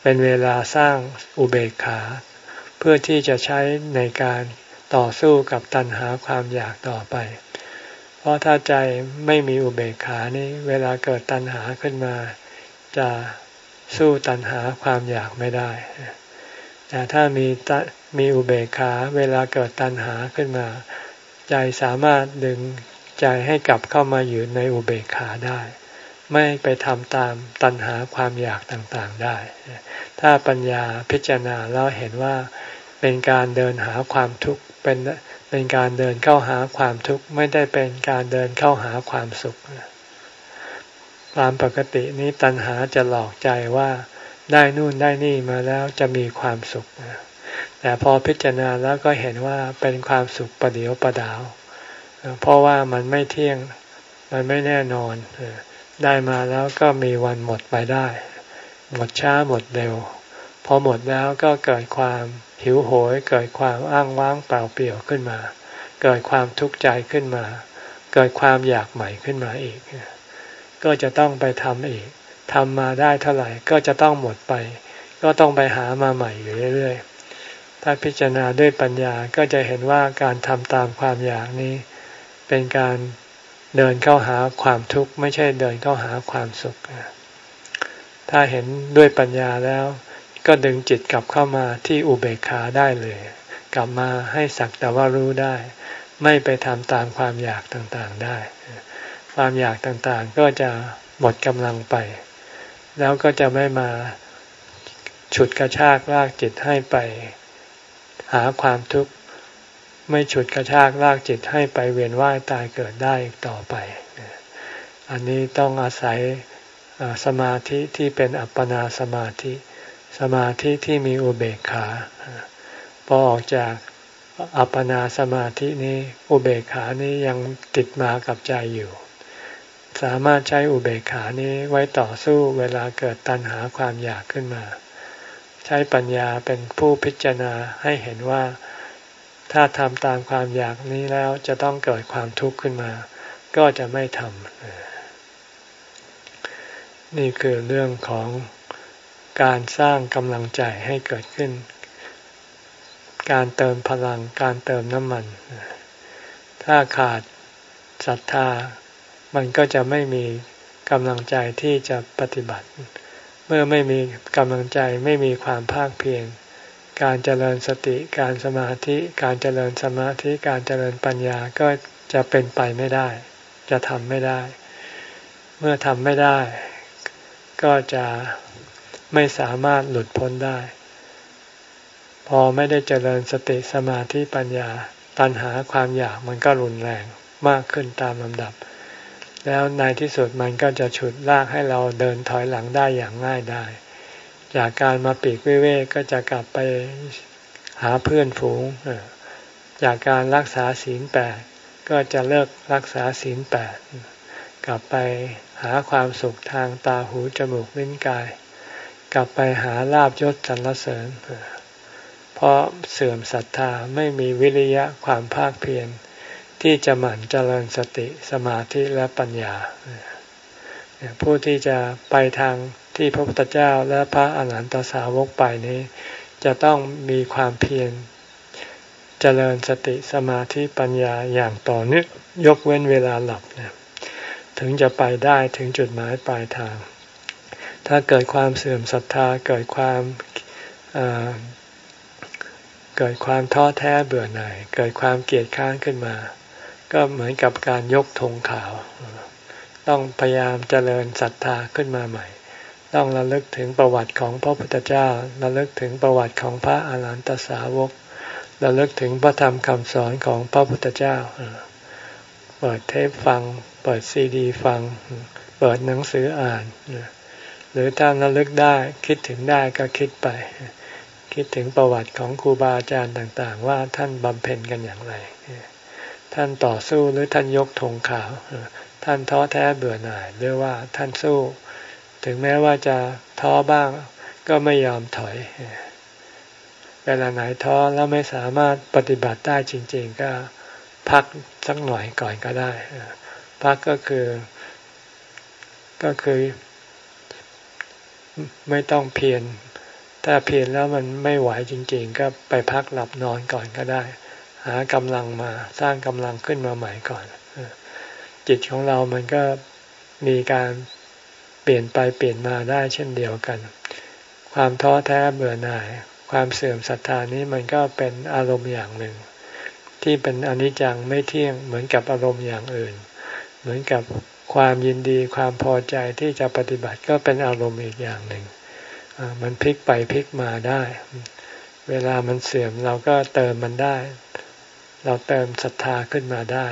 เป็นเวลาสร้างอุเบกขา เพื่อที่จะใช้ในการต่อสู้กับตัณหาความอยากต่อไป เพราะถ้าใจไม่มีอุเบกขานี้เวลาเกิดตัณหาขึ้นมา จะสู้ตัณหาความอยากไม่ได้ แต่ถ้ามีมีอุเบกขาเวลาเกิดตัณหาขึ้นมา ใจสามารถดึงใจให้กลับเข้ามาอยู่ในอุเบกขาได้ ไม่ไปทำตามตัณหาความอยากต่างๆได้ ถ้าปัญญาพิจารณาแล้วเห็นว่าเป็นการเดินหาความทุกข์เป็นเป็นการเดินเข้าหาความทุกข์ไม่ได้เป็นการเดินเข้าหาความสุขตามปกตินี้ตัณหาจะหลอกใจว่าได้นู่นได้นี่มาแล้วจะมีความสุข แต่พอพิจารณาแล้วก็เห็นว่าเป็นความสุขประเดียวประดาว เพราะว่ามันไม่เที่ยง มันไม่แน่นอน ได้มาแล้วก็มีวันหมดไปได้ หมดช้าหมดเร็ว พอหมดแล้วก็เกิดความหิวโหย เกิดความอ้างว้างเปล่าเปลี่ยวขึ้นมา เกิดความทุกข์ใจขึ้นมา เกิดความอยากใหม่ขึ้นมาอีก ก็จะต้องไปทำอีกทำมาได้เท่าไหร่ก็จะต้องหมดไป ก็ต้องไปหามาใหม่อยู่เรื่อยๆ ถ้าพิจารณาด้วยปัญญาก็จะเห็นว่าการทำตามความอยากนี้ เป็นการ เดินเข้าหาความทุกข์ ไม่ใช่เดินเข้าหาความสุข ถ้าเห็นด้วยปัญญาแล้ว ก็ดึงจิตกลับเข้ามาที่อุเบกขาได้เลย กลับมาให้สักแต่ว่ารู้ได้ ไม่ไปทำตามความอยากต่างๆได้ ความอยากต่างๆก็จะหมดกำลังไป แล้วก็จะไม่มาฉุดกระชากลากจิตให้ไป หาความทุกข์ ไม่ฉุดกระชากลากจิตให้ไปเวียนว่ายตายเกิดได้ต่อไป อันนี้ต้องอาศัยสมาธิที่เป็นอัปปนาสมาธิ สมาธิที่มีอุเบกขา พอออกจากอัปปนาสมาธินี้อุเบกขานี้ยังติดมากับใจอยู่ สามารถใช้อุเบกขานี้ไว้ต่อสู้เวลาเกิดตัณหาความอยากขึ้นมา ใช้ปัญญาเป็นผู้พิจารณาให้เห็นว่า ถ้าทำตามความอยากนี้แล้วจะต้องเกิดความทุกข์ขึ้นมา ก็จะไม่ทำนี่คือเรื่องของการสร้างกำลังใจให้เกิดขึ้น การเติมพลัง การเติมน้ำมัน ถ้าขาดศรัทธา มันก็จะไม่มีกำลังใจที่จะปฏิบัติ เมื่อไม่มีกำลังใจไม่มีความภาคเพียร การเจริญสติการสมาธิการเจริญสมาธิการเจริญปัญญาก็จะเป็นไปไม่ได้ จะทำไม่ได้ เมื่อทำไม่ได้ ก็จะไม่สามารถหลุดพ้นได้ พอไม่ได้เจริญสติสมาธิปัญญา ตัณหาความอยากมันก็รุนแรงมากขึ้นตามลำดับ แล้วในที่สุดมันก็จะฉุดลากให้เราเดินถอยหลังได้อย่างง่ายได้ จากการมาปีกวิเวกก็จะกลับไปหาเพื่อนฝูง จากการรักษาศีลแปดก็จะเลิกรักษาศีลแปดกลับไปหาความสุขทางตาหูจมูกลิ้นกาย กลับไปหาลาบยศสรรเสริญ เพราะเสื่อมศรัทธาไม่มีวิริยะความภาคเพียรที่จะหมั่นเจริญสติสมาธิและปัญญา ผู้ที่จะไปทาง ที่พระพุทธเจ้าและพระอาหารหันตสาวกไปนี้ จะต้องมีความเพียรเจริญสติสมาธิปัญญาอย่างต่อเนื่องยกเว้นเวลาหลับเนี่ยถึงจะไปได้ถึงจุดหมายปลายทาง ถ้าเกิดความเสื่อมศรัทธาเกิดความเกิดความท้อแท้เบื่อหน่ายเกิดความเกลียดค้านขึ้นมา ก็เหมือนกับการยกธงขาว ต้องพยายามเจริญศรัทธาขึ้นมาใหม่ ต้องระลึกถึงประวัติของพระพุทธเจ้าระลึกถึงประวัติของพระอาหารหันตสาวกระลึกถึงพระธรรมคำสอนของพระพุทธเจ้า เปิดเทปฟัง เปิดซีดีฟัง เปิดหนังสืออ่าน หรือถ้าระลึกได้คิดถึงได้ก็คิดไป คิดถึงประวัติของครูบาอาจารย์ต่างๆ ว่าท่านบำเพ็ญกันอย่างไร ท่านต่อสู้หรือท่านยกธงขาว ท่านท้อแท้เบื่อหน่ายหรือว่าท่านสู้ ถึงแม้ว่าจะท้อบ้างก็ไม่ยอมถอย เวลาไหนท้อแล้วไม่สามารถปฏิบัติได้จริง ๆ ก็พักสักหน่อยก่อนก็ได้ พักก็คือ ก็คือไม่ต้องเพียรถ้าเพียรแล้วมันไม่ไหวจริง ๆ ก็ไปพักหลับนอนก่อนก็ได้ หากำลังมาสร้างกำลังขึ้นมาใหม่ก่อนจิตของเรามันก็มีการ เปลี่ยนไปเปลี่ยนมาได้เช่นเดียวกัน ความท้อแท้เบื่อหน่าย ความเสื่อมศรัทธานี้มันก็เป็นอารมณ์อย่างหนึ่ง ที่เป็นอนิจจังไม่เที่ยงเหมือนกับอารมณ์อย่างอื่น เหมือนกับความยินดีความพอใจที่จะปฏิบัติก็เป็นอารมณ์อีกอย่างหนึ่ง มันพลิกไปพลิกมาได้ เวลามันเสื่อมเราก็เติมมันได้ เราเติมศรัทธาขึ้นมาได้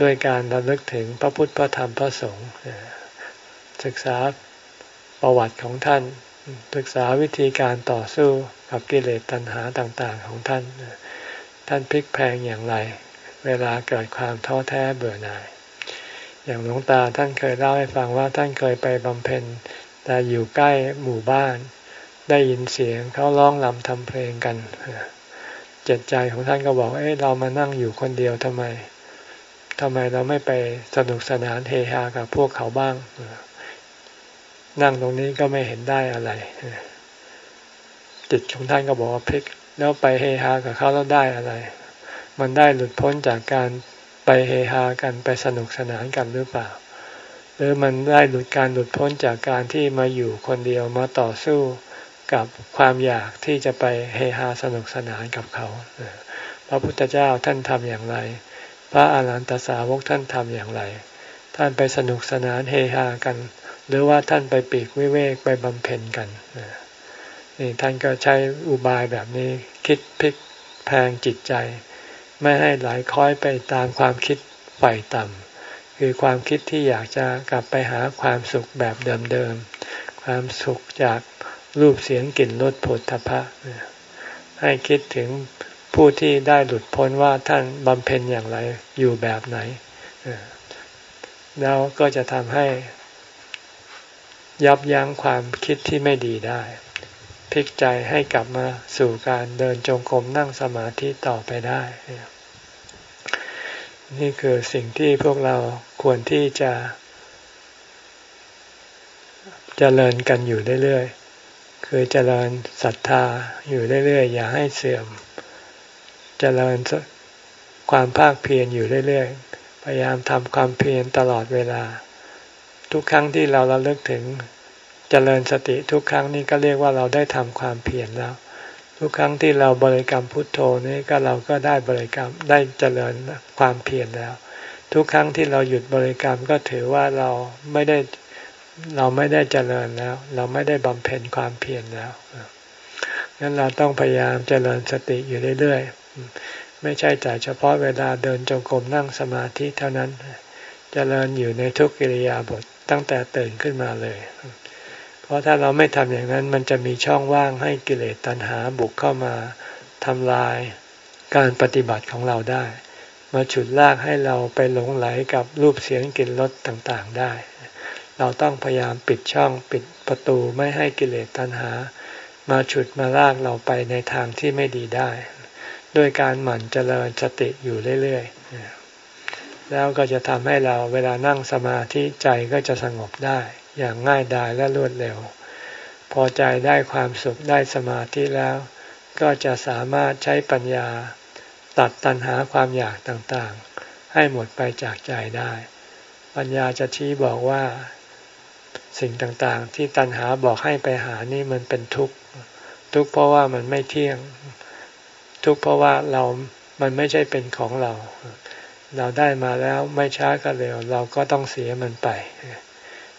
ด้วยการระลึกถึงพระพุทธพระธรรมพระสงฆ์ ศึกษาประวัติของท่าน ศึกษาวิธีการต่อสู้กับกิเลสตัณหาต่างๆของท่าน ท่านพลิกแพงอย่างไร เวลาเกิดความท้อแท้เบื่อหน่าย อย่างหลวงตาท่านเคยเล่าให้ฟังว่าท่านเคยไปบำเพ็ญแต่อยู่ใกล้หมู่บ้าน ได้ยินเสียงเขาร้องลำทำเพลงกันเจ็ดใจของท่านก็บอกเอ้เรามานั่งอยู่คนเดียวทำไมทำไมเราไม่ไปสนุกสนานเฮฮากับพวกเขาบ้าง นั่งตรงนี้ก็ไม่เห็นได้อะไร จิตของท่านก็บอกว่าพลิก แล้วไปเฮฮากับเขาแล้วได้อะไร มันได้หลุดพ้นจากการไปเฮฮากันไปสนุกสนานกันหรือเปล่า หรือมันได้หลุดการหลุดพ้นจากการที่มาอยู่คนเดียวมาต่อสู้กับความอยากที่จะไปเฮฮาสนุกสนานกับเขาพระพุทธเจ้าท่านทำอย่างไร พระอาหารหันตสาวกท่านทำอย่างไร ท่านไปสนุกสนานเฮฮากัน หรือว่าท่านไปปีกวิเวกไปบำเพ็ญกันนี่ท่านก็ใช้อุบายแบบนี้คิดพลิกแพงจิตใจ ไม่ให้ไหลคล้อยไปตามความคิดไฝ่ต่ำคือความคิดที่อยากจะกลับไปหาความสุขแบบเดิมๆความสุขจากรูปเสียงกลิ่นรสผลทพะให้คิดถึงผู้ที่ได้หลุดพ้นว่าท่านบำเพ็ญอย่างไรอยู่แบบไหนแล้วก็จะทำให้ ยับยั้งความคิดที่ไม่ดีได้ พลิกใจให้กลับมาสู่การเดินจงกรมนั่งสมาธิต่อไปได้ นี่คือสิ่งที่พวกเราควรที่จะจะเจริญกันอยู่เรื่อยๆ คือเจริญศรัทธาอยู่เรื่อยๆ อย่าให้เสื่อมเจริญความภาคเพียรอยู่เรื่อยๆ พยายามทำความเพียรตลอดเวลา ทุกครั้งที่เราระลึกถึง เจริญสติทุกครั้งนี้ก็เรียกว่าเราได้ทำความเพียรแล้ว ทุกครั้งที่เราบริกรรมพุทโธนี่ก็เราก็ได้บริกรรมได้เจริญความเพียรแล้ว ทุกครั้งที่เราหยุดบริกรรมก็ถือว่าเราไม่ได้เราไม่ได้เจริญแล้ว เราไม่ได้บำเพ็ญความเพียรแล้วงั้นเราต้องพยายามเจริญสติอยู่เรื่อยๆ ไม่ใช่แต่เฉพาะเวลาเดินจงกรมนั่งสมาธิเท่านั้น เจริญอยู่ในทุกกิริยาบทตั้งแต่ตื่นขึ้นมาเลย ราะถ้าเราไม่ทำอย่างนั้น มันจะมีช่องว่างให้กิเลสตัณหาบุกเข้ามาทำลายการปฏิบัติของเราได้ มาฉุดลากให้เราไปหลงไหลกับรูปเสียงกลิ่นรสต่างๆได้ เราต้องพยายามปิดช่องปิดประตูไม่ให้กิเลสตัณหา มาฉุดมาลากเราไปในทางที่ไม่ดีได้ ด้วยการหมั่นเจริญสติอยู่เรื่อยๆ แล้วก็จะทำให้เราเวลานั่งสมาธิใจก็จะสงบได้ อย่างง่ายดายและรวดเร็ว พอใจได้ความสุขได้สมาธิแล้ว ก็จะสามารถใช้ปัญญาตัดตัณหาความอยากต่างๆ ให้หมดไปจากใจได้ ปัญญาจะชี้บอกว่า สิ่งต่างๆ ที่ตัณหาบอกให้ไปหานี่มันเป็นทุกข์ทุกข์เพราะว่ามันไม่เที่ยง ทุกข์เพราะว่าเรา มันไม่ใช่เป็นของเรา เราได้มาแล้วไม่ช้าก็เร็ว เราก็ต้องเสียมันไป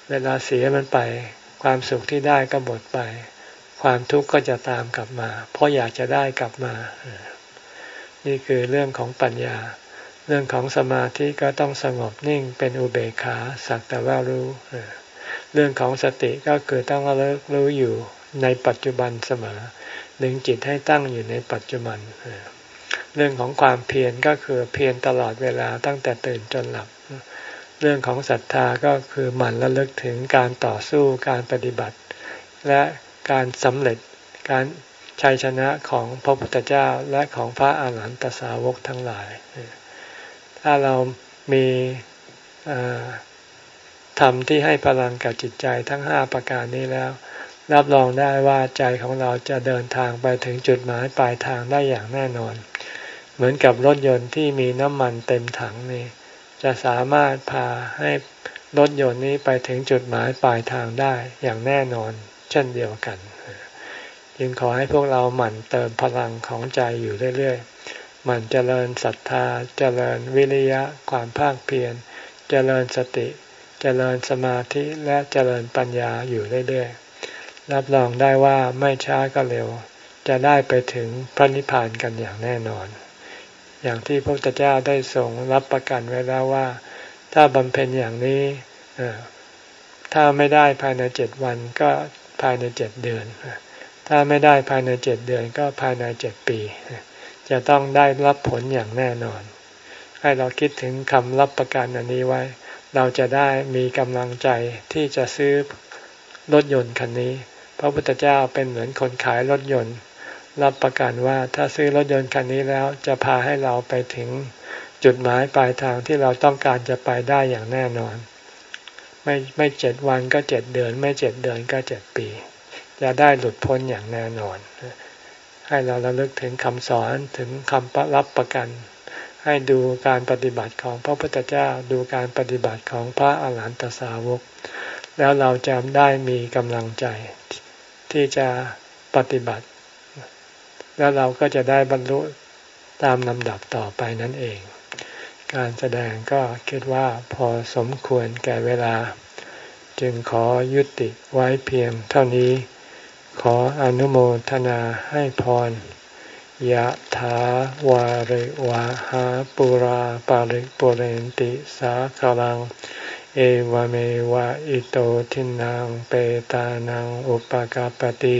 เวลาเสียมันไป ความสุขที่ได้ก็หมดไป ความทุกข์ก็จะตามกลับมา เพราะอยากจะได้กลับมา นี่คือเรื่องของปัญญา เรื่องของสมาธิก็ต้องสงบนิ่งเป็นอุเบกขาสักแต่ว่ารู้ เรื่องของสติก็คือต้องเลิกรู้อยู่ในปัจจุบันเสมอดึงจิตให้ตั้งอยู่ในปัจจุบัน เรื่องของความเพียรก็คือเพียรตลอดเวลาตั้งแต่ตื่นจนหลับ เรื่องของศรัทธาก็คือหมั่นระลึกถึงการต่อสู้การปฏิบัติ และการสำเร็จการชัยชนะของพระพุทธเจ้าและของพระอาหารหันตสาวกทั้งหลาย ถ้าเรามีธรรมที่ให้พลังกับจิตใจทั้งห้าประการนี้แล้ว รับรองได้ว่าใจของเราจะเดินทางไปถึงจุดหมายปลายทางได้อย่างแน่นอน เหมือนกับรถยนต์ที่มีน้ำมันเต็มถังนี่ จะสามารถพาให้รถยนต์นี้ไปถึงจุดหมายปลายทางได้อย่างแน่นอน เช่นเดียวกัน จึงขอให้พวกเราหมั่นเติมพลังของใจอยู่เรื่อยๆ หมั่นเจริญศรัทธา เจริญวิริยะ ความภาคเพียร เจริญสติ เจริญสมาธิและเจริญปัญญาอยู่เรื่อยๆ รับรองได้ว่าไม่ช้าก็เร็ว จะได้ไปถึงพระนิพพานกันอย่างแน่นอน อย่างที่พระพุทธเจ้าได้ทรงรับประกันไว้แล้วว่า ถ้าบำเพ็ญอย่างนี้ถ้าไม่ได้ภายในเจ็ดวันก็ภายในเจ็ดเดือน ถ้าไม่ได้ภายในเจ็ดเดือนก็ภายในเจ็ดปี จะต้องได้รับผลอย่างแน่นอน ให้เราคิดถึงคำรับประกันอันนี้ไว้ เราจะได้มีกำลังใจที่จะซื้อรถยนต์คันนี้ พระพุทธเจ้าเป็นเหมือนคนขายรถยนต์ รับประกันว่าถ้าซื้อรถยนต์คันนี้แล้วจะพาให้เราไปถึงจุดหมายปลายทางที่เราต้องการจะไปได้อย่างแน่นอน ไม่ไม่เจ็ดวันก็เจ็ดเดือน ไม่เจ็ดเดือนก็เจ็ดปี จะได้หลุดพ้นอย่างแน่นอน ให้เราระลึกถึงคำสอนถึงคำรับประกัน ให้ดูการปฏิบัติของพระพุทธเจ้าดูการปฏิบัติของพระอาหารหันตสาวก แล้วเราจะได้มีกำลังใจที่จะปฏิบัติ แล้วเราก็จะได้บรรลุตามลำดับต่อไปนั่นเอง การแสดงก็คิดว่าพอสมควรแก่เวลา จึงขอยุติไว้เพียงเท่านี้ ขออนุโมทนาให้พรยะถาวาริวะหาปุราปาริปุเรนติสาคลัง เอวเมวะอิโตทินังเปตานังอุปกาปติ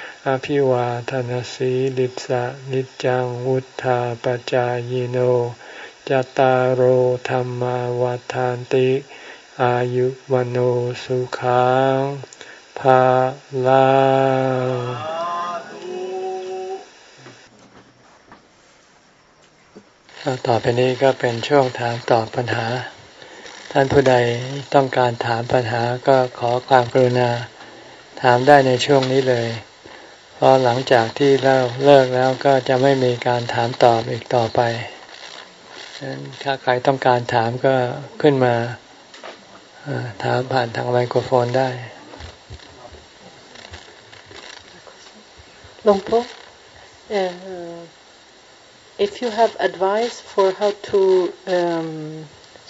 อภิวาทนสีลิสะนิจังวุธาปจายโนจตารโหธรรมวาทานติ อายุวันสุขังภาลาต่อไปนี้ก็เป็นช่วงถามตอบปัญหา ท่านผู้ใดต้องการถามปัญหาก็ขอความกรุณา ถามได้ในช่วงนี้เลย พราะหลังจากที่เราเลิกแล้วก็จะไม่มีการถามตอบอีกต่อไปถ้าใครต้องการถามก็ขึ้นมาถามผ่านทางไมโครโฟนได้หลวงพ่อ if you have advice for how to um,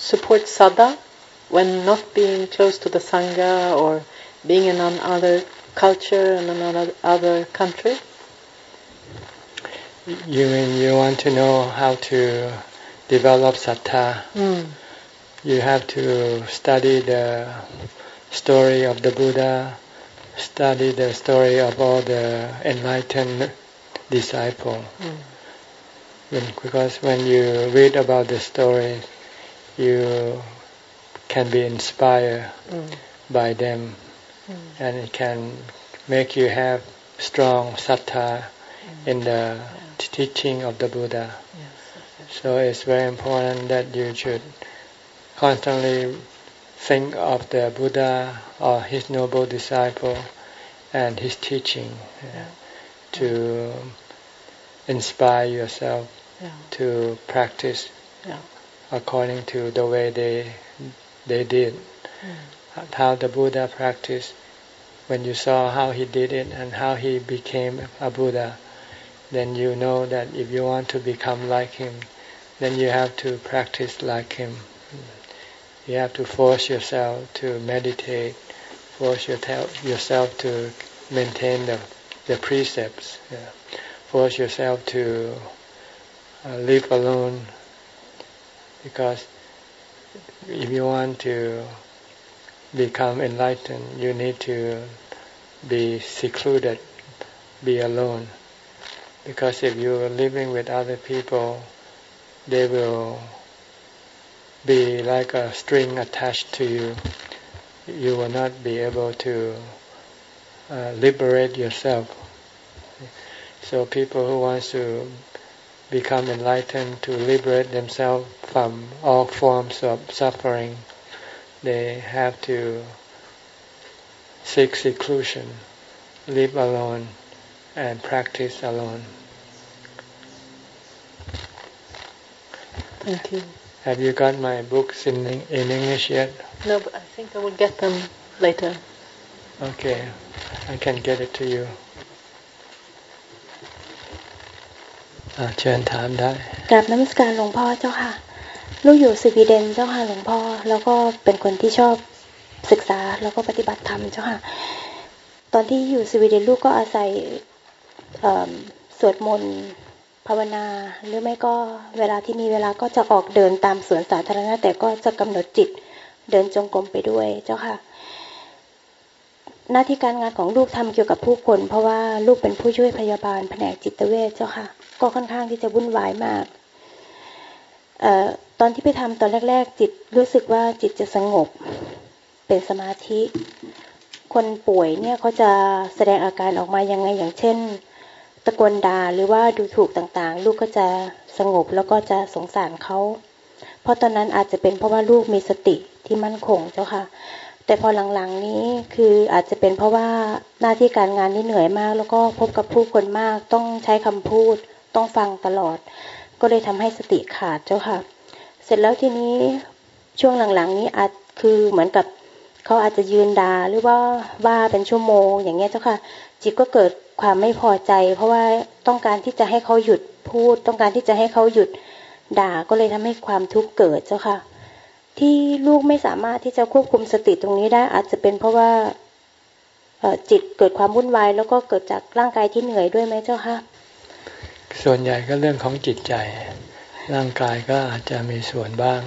support sada when not being close to the sangha or being in another culture and another other country you mean you want to know how to develop sattha mm. you have to study the story of the buddha study the story of all the enlightened disciple. Mm. When, because when you read about the story, you can be inspired mm. by them. And it can make you have strong sattha mm. in the teaching of the Buddha. So it's very important that you should constantly think of the Buddha or his noble disciple and his teaching yeah. to inspire yourself yeah. to practice yeah. according to the way they they did. How the Buddha practiced when you saw how he did it and how he became a Buddha, then you know that if you want to become like him, then you have to practice like him. You have to force yourself to meditate, force yourself to maintain the, the precepts, yeah. force yourself to uh, live alone, because if you want to become enlightened, you need to be secluded, be alone. Because if you're living with other people, they will be like a string attached to you. You will not be able to uh, liberate yourself. So people who want to become enlightened, to liberate themselves from all forms of suffering, they have to seek seclusion, live alone, and practice alone. Thank you. Have you got my books in in English yet? No, but I think I will get them later. Okay, I can get it to you. เชิญถามได้กราบน้ำสการหลวงพ่อเจ้าค่ะ ลูกอยู่สวีเดนเจ้าค่ะหลวงพ่อ แล้วก็เป็นคนที่ชอบศึกษาแล้วก็ปฏิบัติธรรมเจ้าค่ะ ตอนที่อยู่สวีเดนลูกก็อาศัยสวดมนต์ภาวนา หรือไม่ก็เวลาที่มีเวลาก็จะออกเดินตามสวนสาธารณะ แต่ก็จะกำหนดจิตเดินจงกรมไปด้วยเจ้าค่ะ หน้าที่การงานของลูกทำเกี่ยวกับผู้คน เพราะว่าลูกเป็นผู้ช่วยพยาบาลแผนกจิตเวชเจ้าค่ะ ก็ค่อนข้างที่จะวุ่นวายมาก เอ่อ ตอนที่ไปทำตอนแรก ๆ จิตรู้สึกว่าจิตจะสงบ เป็นสมาธิ คนป่วยเนี่ยเขาจะแสดงอาการออกมายังไงอย่างเช่น ตะโกนด่าหรือว่าดูถูกต่างๆ ลูกก็จะสงบแล้วก็จะสงสารเขาเพราะตอนนั้นอาจจะเป็นเพราะว่าลูกมีสติที่มั่นคงเจ้าค่ะ แต่พอหลังๆนี้คืออาจจะเป็นเพราะว่าหน้าที่การงานที่เหนื่อยมาก แล้วก็พบกับผู้คนมากต้องใช้คำพูด ต้องฟังตลอด ก็เลยทำให้สติขาดเจ้าค่ะ ร็จแล้วทีนี้ช่วงหลังๆนี้อาจคือเหมือนกับเขาอาจจะยืนด่าหรือว่าว่าเป็นชั่วโมง อย่างเงี้ยเจ้าค่ะ จิตก็เกิดความไม่พอใจ เพราะว่าต้องการที่จะให้เขาหยุดพูด ต้องการที่จะให้เขาหยุดด่าก็เลยทำให้ความทุกข์เกิดเจ้าค่ะ ที่ลูกไม่สามารถที่จะควบคุมสติตรงนี้ได้ อาจจะเป็นเพราะว่าจิตเกิดความวุ่นวายแล้วก็เกิดจากร่างกายที่เหนื่อยด้วยไหมเจ้าค่ะ ส่วนใหญ่ก็เรื่องของจิตใจ ร่างกายก็อาจจะมีส่วนบ้าง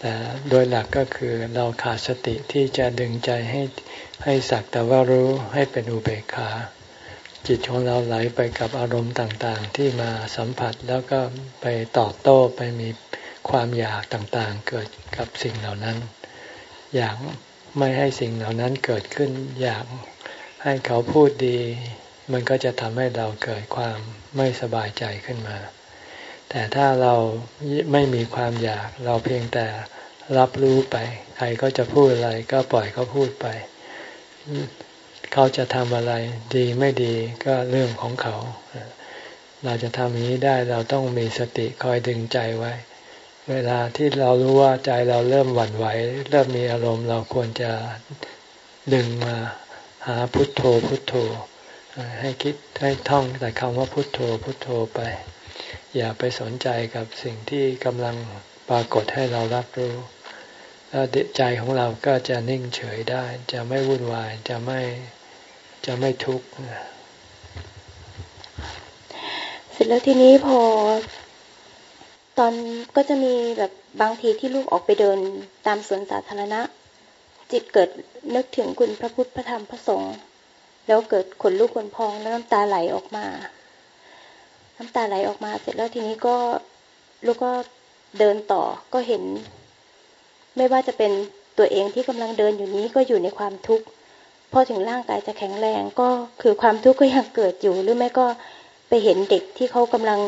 แต่โดยหลักก็คือเราขาดสติที่จะดึงใจให้ให้สักแต่ว่ารู้ให้เป็นอุเบกขา จิตของเราไหลไปกับอารมณ์ต่างๆ ที่มาสัมผัสแล้วก็ไปตอบโต้ไปมีความอยากต่างๆ เกิดกับสิ่งเหล่านั้น อยากไม่ให้สิ่งเหล่านั้นเกิดขึ้น อยากให้เขาพูดดี มันก็จะทำให้เราเกิดความไม่สบายใจขึ้นมา แต่ถ้าเราไม่มีความอยากเราเพียงแต่รับรู้ไป ใครก็จะพูดอะไรก็ปล่อยเขาพูดไป เขาจะทำอะไรดีไม่ดีก็เรื่องของเขา เราจะทำอย่างนี้ได้เราต้องมีสติคอยดึงใจไว้ เวลาที่เรารู้ว่าใจเราเริ่มหวั่นไหว เริ่มมีอารมณ์เราควรจะดึงมาหาพุทโธพุทโธ ให้คิดให้ท่องแต่คำว่าพุทโธพุทโธไป อย่าไปสนใจกับสิ่งที่กำลังปรากฏให้เรารับรู้แล้วใจของเราก็จะนิ่งเฉยได้ จะไม่วุ่นวายจะไม่จะไม่ทุกข์เสร็จแล้วทีนี้พอ ตอนก็จะมีแบบบางทีที่ลูกออกไปเดินตามสวนสาธารณะ จิตเกิดนึกถึงคุณพระพุทธพระธรรมพระสงฆ์แล้วเกิดขนลุกขนพองแล้วน้ำตาไหลออกมา น้ำตาไหลออกมาเสร็จแล้วทีนี้ก็ลูกก็เดินต่อก็เห็น ไม่ว่าจะเป็นตัวเองที่กำลังเดินอยู่นี้ก็อยู่ในความทุกข์พอถึงร่างกายจะแข็งแรงก็คือความทุกข์ก็ยังเกิดอยู่ หรือไม่ก็ไปเห็นเด็กที่เขากำลัง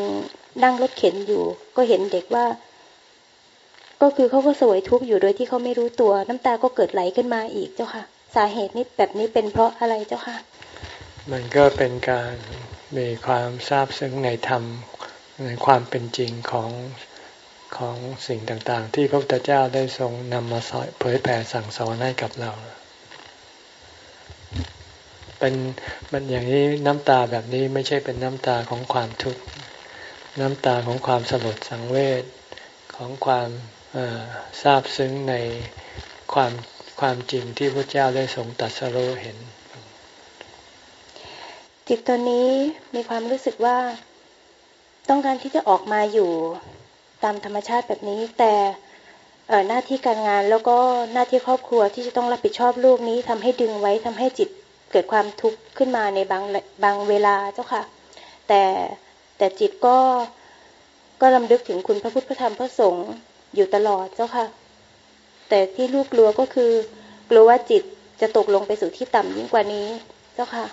นั่งรถเข็นอยู่ ก็เห็นเด็กว่า ก็คือเขาก็สวยทุกข์อยู่โดยที่เขาไม่รู้ตัว น้ำตาก็เกิดไหลขึ้นมาอีกเจ้าค่ะ สาเหตุนี้แบบนี้เป็นเพราะอะไรเจ้าค่ะ มันก็เป็นการ มีความทราบซึ้งในธรรมในความเป็นจริงของของสิ่งต่างๆ ที่พระพุทธเจ้าได้ทรงนำมาเผยแผ่สั่งสอนให้กับเรา เป็นมันอย่างนี้น้ำตาแบบนี้ไม่ใช่เป็นน้ำตาของความทุกข์ น้ำตาของความสลดสังเวชของความทราบซึ้งในความความจริงที่พระเจ้าได้ทรงตัดสรู้เห็น จิตตัวนี้มีความรู้สึกว่า ต้องการที่จะออกมาอยู่ตามธรรมชาติแบบนี้ แต่หน้าที่การงานแล้วก็หน้าที่ครอบครัวที่จะต้องรับผิดชอบลูกนี้ทำให้ดึงไว้ทำให้จิตเกิดความทุกข์ขึ้นมาในบางบางเวลาเจ้าค่ะ แต่แต่จิตก็ก็ลำลึกถึงคุณพระพุทธพระธรรมพระสงฆ์อยู่ตลอดเจ้าค่ะ แต่ที่ลูกกลัวก็คือกลัวว่าจิตจะตกลงไปสู่ที่ต่ำยิ่งกว่านี้เจ้าค่ะ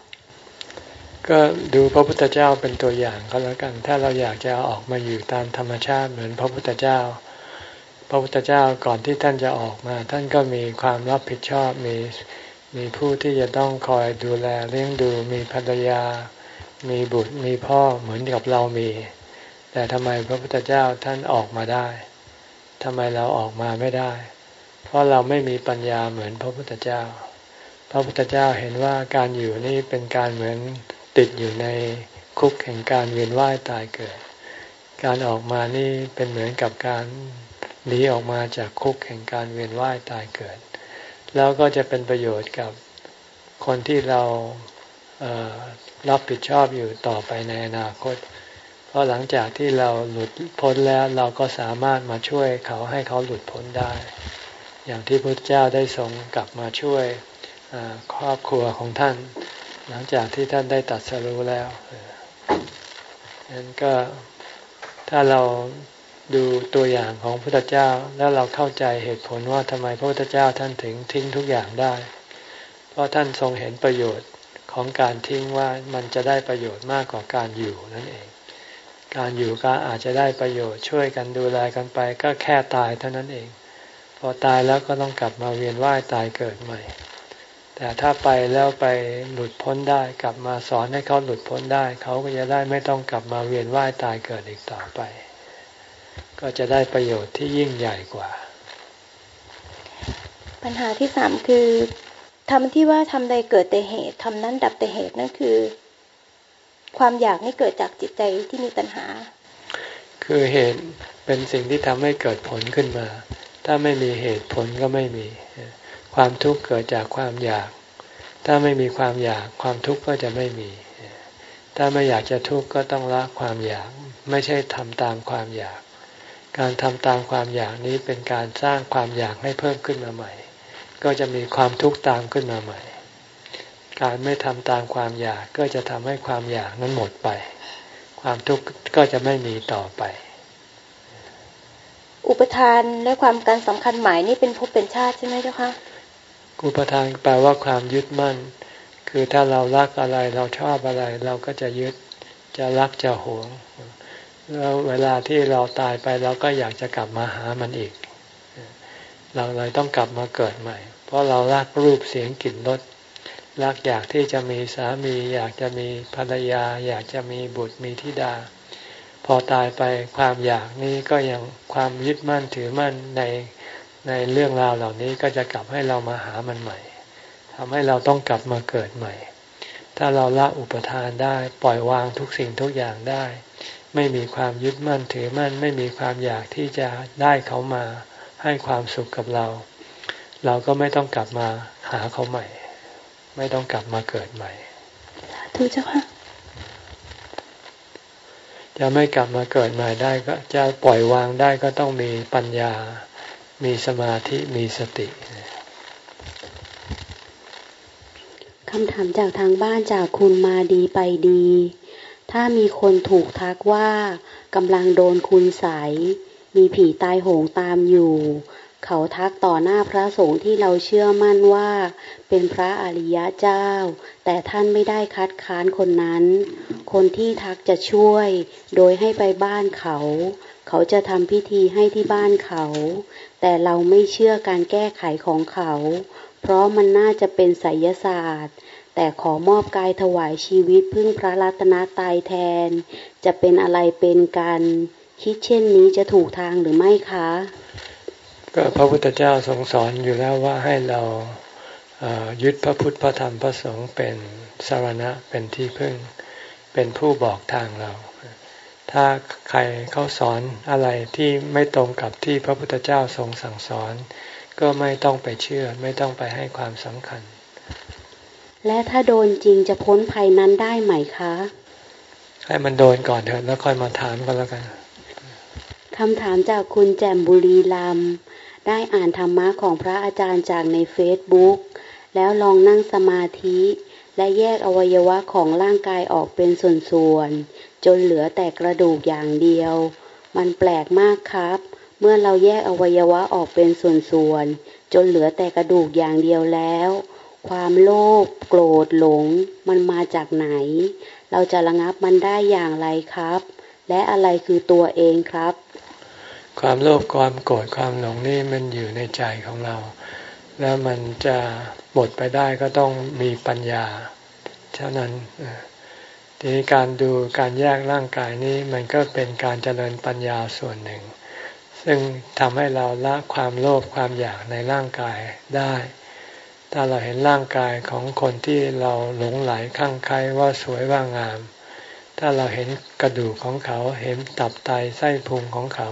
ก็ดูพระพุทธเจ้าเป็นตัวอย่างก็แล้วกัน ถ้าเราอยากจะออกมาอยู่ตามธรรมชาติเหมือนพระพุทธเจ้า พระพุทธเจ้าก่อนที่ท่านจะออกมา ท่านก็มีความรับผิดชอบมีมีผู้ที่จะต้องคอยดูแลเลี้ยงดูมีภรรยา มีบุตรมีพ่อเหมือนกับเรามี แต่ทำไมพระพุทธเจ้าท่านออกมาได้ทำไมเราออกมาไม่ได้ เพราะเราไม่มีปัญญาเหมือนพระพุทธเจ้า พระพุทธเจ้าเห็นว่าการอยู่นี่เป็นการเหมือน ติดอยู่ในคุกแห่งการเวียนว่ายตายเกิด การออกมานี่เป็นเหมือนกับการหนีออกมาจากคุกแห่งการเวียนว่ายตายเกิด แล้วก็จะเป็นประโยชน์กับคนที่เราเรับผิดชอบอยู่ต่อไปในอนาคต เพราะหลังจากที่เราหลุดพ้นแล้วเราก็สามารถมาช่วยเขาให้เขาหลุดพ้นได้ อย่างที่พระเจ้าได้ทรงกลับมาช่วยครอบครัวของท่าน หลังจากที่ท่านได้ตัดสรู้แล้วนั้นก็ถ้าเราดูตัวอย่างของพระพุทธเจ้า แล้วเราเข้าใจเหตุผลว่าทำไมพระพุทธเจ้าท่านถึงทิ้งทุกอย่างได้ เพราะท่านทรงเห็นประโยชน์ของการทิ้งว่ามันจะได้ประโยชน์มากกว่าการอยู่นั่นเอง การอยู่ก็อาจจะได้ประโยชน์ช่วยกันดูแลกันไป ก็แค่ตายเท่านั้นเอง พอตายแล้วก็ต้องกลับมาเวียนว่ายตายเกิดใหม่ แต่ถ้าไปแล้วไปหลุดพ้นได้ กลับมาสอนให้เขาหลุดพ้นได้ เขาก็จะได้ไม่ต้องกลับมาเวียนว่ายตายเกิดอีกต่อไป ก็จะได้ประโยชน์ที่ยิ่งใหญ่กว่า ปัญหาที่สามคือทำที่ว่าทำใดเกิดแต่เหตุทำนั้นดับแต่เหตุนั่นคือ ความอยากนี่เกิดจากจิตใจที่มีตัณหา คือเหตุเป็นสิ่งที่ทำให้เกิดผลขึ้นมา ถ้าไม่มีเหตุผลก็ไม่มี ความทุกข์เกิดจากความอยาก ถ้าไม่มีความอยากความทุกข์ก็จะไม่มี ถ้าไม่อยากจะทุกข์ก็ต้องละความอยาก ไม่ใช่ทำตามความอยาก การทำตามความอยากนี้เป็นการสร้างความอยากให้เพิ่มขึ้นมาใหม่ ก็จะมีความทุกข์ตามขึ้นมาใหม่ การไม่ทำตามความอยากก็จะทำให้ความอยากนั้นหมดไป ความทุกข์ก็จะไม่มีต่อไปอุปทานและความการสำคัญหมายนี่เป็นภพเป็นชาติใช่ไหมเจ้าคะ อุปทานแปลว่าความยึดมั่น คือถ้าเรารักอะไรเราชอบอะไร เราก็จะยึดจะรักจะหวง แล้วเวลาที่เราตายไปเราก็อยากจะกลับมาหามันอีก เราเลยต้องกลับมาเกิดใหม่ เพราะเรารักรูปเสียงกลิ่นรสรักอยากที่จะมีสามี อยากจะมีภรรยา อยากจะมีบุตรมีธิดา พอตายไปความอยากนี้ก็ยังความยึดมั่นถือมั่นใน ในเรื่องราวเหล่านี้ก็จะกลับให้เรามาหามันใหม่ทำให้เราต้องกลับมาเกิดใหม่ ถ้าเราละอุปทานได้ปล่อยวางทุกสิ่งทุกอย่างได้ ไม่มีความยึดมั่นถือมั่น ไม่มีความอยากที่จะได้เขามาให้ความสุขกับเรา เราก็ไม่ต้องกลับมาหาเขาใหม่ ไม่ต้องกลับมาเกิดใหม่ถูกเจ้าค่ะจะไม่กลับมาเกิดใหม่ได้ก็จะปล่อยวางได้ก็ต้องมีปัญญา มีสมาธิมีสติคำถามจากทางบ้านจากคุณมาดีไปดี ถ้ามีคนถูกทักว่ากำลังโดนคุณใส มีผีตายโหงตามอยู่ เขาทักต่อหน้าพระสงฆ์ที่เราเชื่อมั่นว่า เป็นพระอริยะเจ้า แต่ท่านไม่ได้คัดค้านคนนั้น คนที่ทักจะช่วย โดยให้ไปบ้านเขา เขาจะทำพิธีให้ที่บ้านเขา แต่เราไม่เชื่อการแก้ไขของเขา เพราะมันน่าจะเป็นไสยศาสตร์ แต่ขอมอบกายถวายชีวิตพึ่งพระรัตนตายแทน จะเป็นอะไรเป็นกัน คิดเช่นนี้จะถูกทางหรือไม่คะ ก็พระพุทธเจ้าทรงสอนอยู่แล้วว่าให้เรายึดพระพุทธพระธรรมพระสงฆ์เป็นสารณะเป็นที่พึ่ง เป็นผู้บอกทางเรา ถ้าใครเขาสอนอะไรที่ไม่ตรงกับที่พระพุทธเจ้าทรงสั่งสอน ก็ไม่ต้องไปเชื่อไม่ต้องไปให้ความสำคัญ และถ้าโดนจริงจะพ้นภัยนั้นได้ไหมคะ ให้มันโดนก่อนเถอะแล้วค่อยมาถามกันแล้วกันคำถามจากคุณแจ่มบุรีลำได้อ่านธรรมะของพระอาจารย์จากในเฟซบุ๊กแล้วลองนั่งสมาธิ และแยกอวัยวะของร่างกายออกเป็นส่วนๆ จนเหลือแต่กระดูกอย่างเดียว มันแปลกมากครับ เมื่อเราแยกอวัยวะออกเป็นส่วนๆ จนเหลือแต่กระดูกอย่างเดียวแล้ว ความโลภโกรธหลง มันมาจากไหน เราจะระงับมันได้อย่างไรครับ และอะไรคือตัวเองครับ ความโลภความโกรธความหลงนี่มันอยู่ในใจของเรา แล้วมันจะหมดไปได้ก็ต้องมีปัญญา เท่านั้น ทีนี้การดูการแยกร่างกายนี้มันก็เป็นการเจริญปัญญาส่วนหนึ่ง ซึ่งทำให้เราละความโลภความอยากในร่างกายได้ ถ้าเราเห็นร่างกายของคนที่เราหลงไหลข้างใครว่าสวยว่างาม ถ้าเราเห็นกระดูกของเขาเห็นตับไตไส้พุงของเขา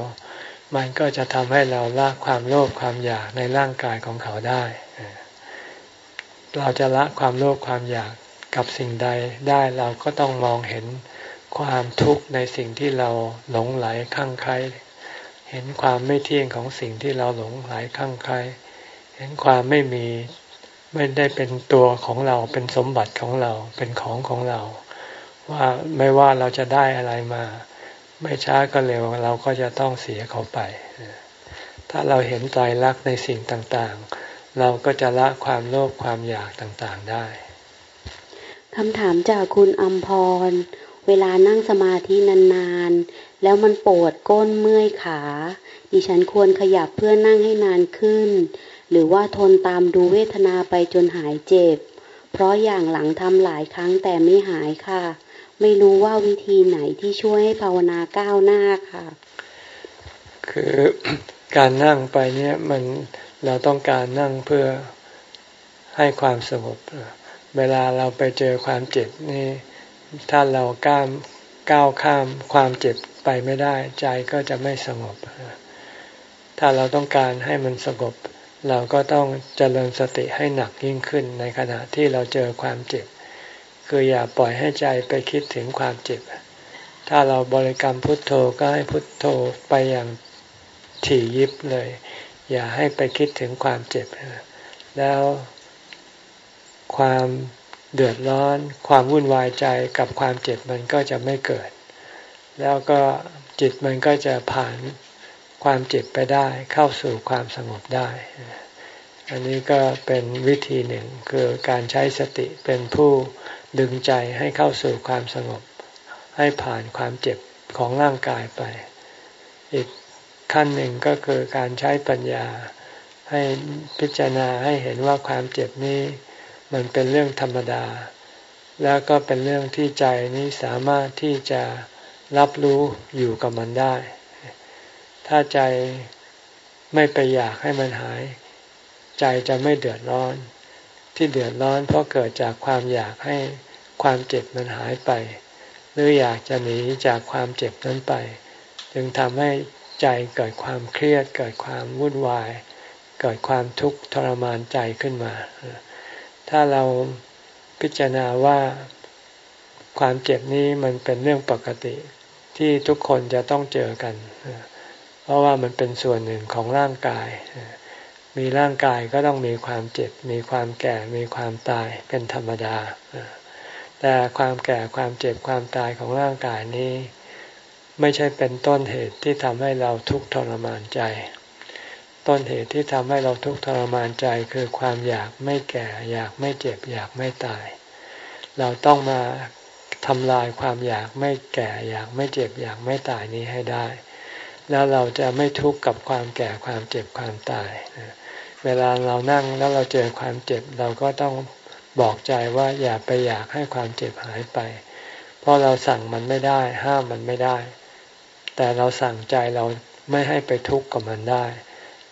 มันก็จะทำให้เราละความโลภความอยากในร่างกายของเขาได้ เราจะละความโลภความอยาก กับสิ่งใดได้เราก็ต้องมองเห็นความทุกข์ในสิ่งที่เราหลงไหลข้างใคร เห็นความไม่เที่ยงของสิ่งที่เราหลงไหลข้างใคร เห็นความไม่มีไม่ได้เป็นตัวของเราเป็นสมบัติของเราเป็นของของเรา ว่าไม่ว่าเราจะได้อะไรมา ไม่ช้าก็เร็วเราก็จะต้องเสียเขาไป ถ้าเราเห็นใจรักในสิ่งต่างๆ เราก็จะละความโลภความอยากต่างๆได้ คำถามจากคุณอัมพร เวลานั่งสมาธินานๆ แล้วมันปวดก้นเมื่อยขา ดิฉันควรขยับเพื่อนั่งให้นานขึ้น หรือว่าทนตามดูเวทนาไปจนหายเจ็บ เพราะอย่างหลังทำหลายครั้งแต่ไม่หายค่ะ ไม่รู้ว่าวิธีไหนที่ช่วยให้ภาวนาก้าวหน้าค่ะ คือการนั่งไปเนี่ยมันเราต้องการนั่งเพื่อให้ความสงบเเวลาเราไปเจอความเจ็บนี่ ถ้าเราก้ามก้าวข้ามความเจ็บไปไม่ได้ ใจก็จะไม่สงบ ถ้าเราต้องการให้มันสงบ เราก็ต้องเจริญสติให้หนักยิ่งขึ้นในขณะที่เราเจอความเจ็บ คืออย่าปล่อยให้ใจไปคิดถึงความเจ็บ ถ้าเราบริกรรมพุทโธก็ให้พุทโธไปอย่างถี่ยิบเลย อย่าให้ไปคิดถึงความเจ็บ แล้ว ความเดือดร้อน ความวุ่นวายใจกับความเจ็บมันก็จะไม่เกิด แล้วก็จิตมันก็จะผ่านความเจ็บไปได้เข้าสู่ความสงบได้ อันนี้ก็เป็นวิธีหนึ่งคือการใช้สติเป็นผู้ดึงใจให้เข้าสู่ความสงบ ให้ผ่านความเจ็บของร่างกายไป อีกขั้นหนึ่งก็คือการใช้ปัญญาให้พิจารณาให้เห็นว่าความเจ็บนี้ มันเป็นเรื่องธรรมดา แล้วก็เป็นเรื่องที่ใจนี้สามารถที่จะรับรู้อยู่กับมันได้ ถ้าใจไม่ไปอยากให้มันหาย ใจจะไม่เดือดร้อน ที่เดือดร้อนเพราะเกิดจากความอยากให้ความเจ็บมันหายไป หรืออยากจะหนีจากความเจ็บนั้นไป จึงทำให้ใจเกิดความเครียด เกิดความวุ่นวาย เกิดความทุกข์ทรมานใจขึ้นมา ถ้าเราพิจารณาว่าความเจ็บนี้มันเป็นเรื่องปกติที่ทุกคนจะต้องเจอกัน เพราะว่ามันเป็นส่วนหนึ่งของร่างกาย มีร่างกายก็ต้องมีความเจ็บ มีความแก่ มีความตายเป็นธรรมดา แต่ความแก่ ความเจ็บ ความตายของร่างกายนี้ ไม่ใช่เป็นต้นเหตุที่ทำให้เราทุกข์ทรมานใจ ต้นเหตุที่ทำให้เราทุกข์ทรมานใจคือความอยากไม่แก่ อยากไม่เจ็บ อยากไม่ตาย เราต้องมาทำลายความอยากไม่แก่ อยากไม่เจ็บ อยากไม่ตายนี้ให้ได้ แล้วเราจะไม่ทุกข์กับความแก่ความเจ็บความตาย เวลาเรานั่งแล้วเราเจอความเจ็บเราก็ต้องบอกใจว่าอย่าไปอยากให้ความเจ็บหายไป เพราะเราสั่งมันไม่ได้ ห้ามมันไม่ได้ แต่เราสั่งใจเราไม่ให้ไปทุกข์กับมันได้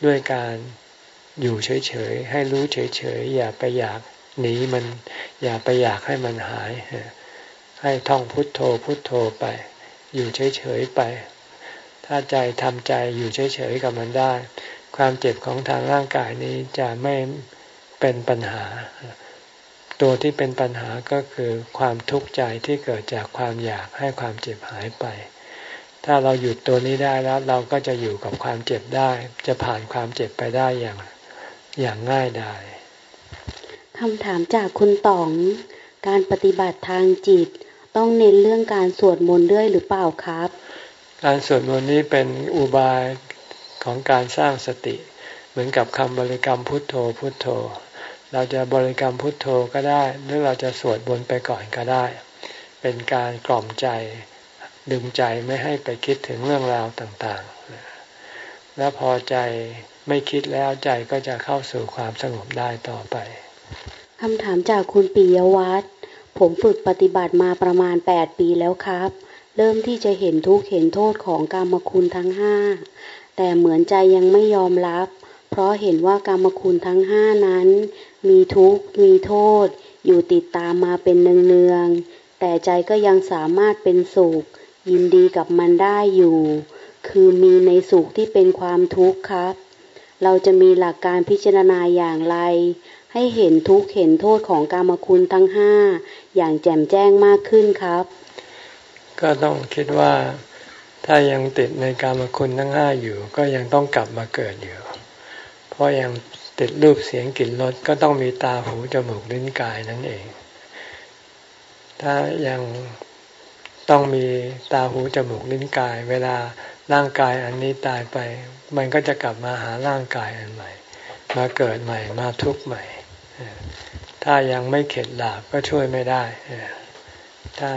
ด้วยการอยู่เฉยๆ ให้รู้เฉยๆ อย่าไปอยากหนีมัน อย่าไปอยากให้มันหาย ให้ท่องพุทโธพุทโธไป อยู่เฉยๆไป ถ้าใจทำใจอยู่เฉยๆกับมันได้ ความเจ็บของทางร่างกายนี้จะไม่เป็นปัญหา ตัวที่เป็นปัญหาก็คือความทุกข์ใจที่เกิดจากความอยากให้ความเจ็บหายไป ถ้าเราหยุดตัวนี้ได้แล้ว เราก็จะอยู่กับความเจ็บได้ จะผ่านความเจ็บไปได้อย่างอย่างง่ายดายคำถามจากคุณต๋อง การปฏิบัติทางจิต ต้องเน้นเรื่องการสวดมนต์ด้วยหรือเปล่าครับ การสวดมนต์นี้เป็นอุบายของการสร้างสติ เหมือนกับคำบริกรรมพุทโธพุทโธ เราจะบริกรรมพุทโธก็ได้ หรือเราจะสวดบนไปก่อนก็ได้ เป็นการกล่อมใจ ดึงใจไม่ให้ไปคิดถึงเรื่องราวต่างๆ แล้วพอใจไม่คิดแล้วใจก็จะเข้าสู่ความสงบได้ต่อไปคำถามจากคุณปิยวัฒน์ผมฝึกปฏิบัติมาประมาณแปดปีแล้วครับ เริ่มที่จะเห็นทุกข์เห็นโทษของกรรมคุณทั้งห้าแต่เหมือนใจยังไม่ยอมรับ เพราะเห็นว่ากรรมคุณทั้งห้านั้น มีทุกข์มีโทษ อยู่ติดตามมาเป็นเนืองๆแต่ใจก็ยังสามารถเป็นสุข ยินดีกับมันได้อยู่ คือมีในสุขที่เป็นความทุกข์ครับ เราจะมีหลักการพิจารณาอย่างไร ให้เห็นทุกข์เห็นโทษของกรรมคุณทั้งห้าอย่างแจ่มแจ้งมากขึ้นครับ ก็ต้องคิดว่าถ้ายังติดในกรรมคุณทั้งห้าอยู่ ก็ยังต้องกลับมาเกิดอยู่ เพราะยังติดรูปเสียงกลิ่นรสก็ต้องมีตาหูจมูกลิ้นกายนั่นเอง ถ้ายัง ต้องมีตาหูจมูกลิ้นกาย เวลาร่างกายอันนี้ตายไป มันก็จะกลับมาหาร่างกายอันใหม่ มาเกิดใหม่มาทุกข์ใหม่ ถ้ายังไม่เข็ดหลาบก็ช่วยไม่ได้ ถ้า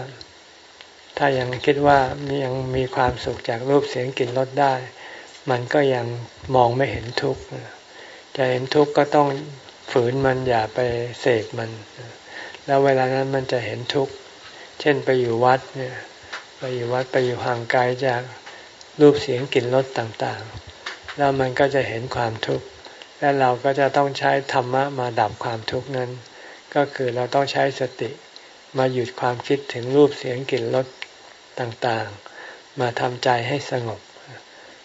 ถ้ายังคิดว่ายังมีความสุขจากรูปเสียงกลิ่นรสได้ มันก็ยังมองไม่เห็นทุกข์จะเห็นทุกข์ก็ต้องฝืนมันอย่าไปเสกมัน แล้วเวลานั้นมันจะเห็นทุกข์ เช่นไปอยู่วัดเนี่ยไปอยู่วัดไปอยู่ห่างไกลจากรูปเสียงกลิ่นรสต่างๆ แล้วมันก็จะเห็นความทุกข์และเราก็จะต้องใช้ธรรมะมาดับความทุกข์นั้น ก็คือเราต้องใช้สติมาหยุดความคิดถึงรูปเสียงกลิ่นรสต่างๆ มาทำใจให้สงบ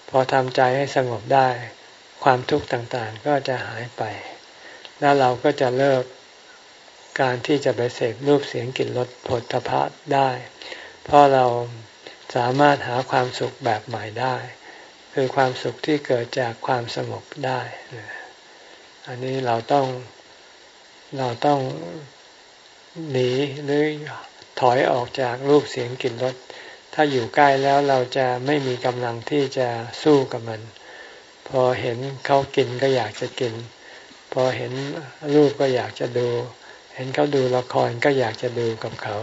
พอทำใจให้สงบได้ ความทุกข์ต่างๆ ก็จะหายไป แล้วเราก็จะเลิก การที่จะไปเสพรูปเสียงกลิ่นรสผลพะได้ เพราะเราสามารถหาความสุขแบบใหม่ได้ คือความสุขที่เกิดจากความสงบได้ อันนี้เราต้องเราต้องหนีหรือถอยออกจากรูปเสียงกลิ่นรสถ้าอยู่ใกล้แล้วเราจะไม่มีกำลังที่จะสู้กับมัน พอเห็นเขากินก็อยากจะกิน พอเห็นรูปก็อยากจะดู เห็นเขาดูละครก็อยากจะดูกับเขา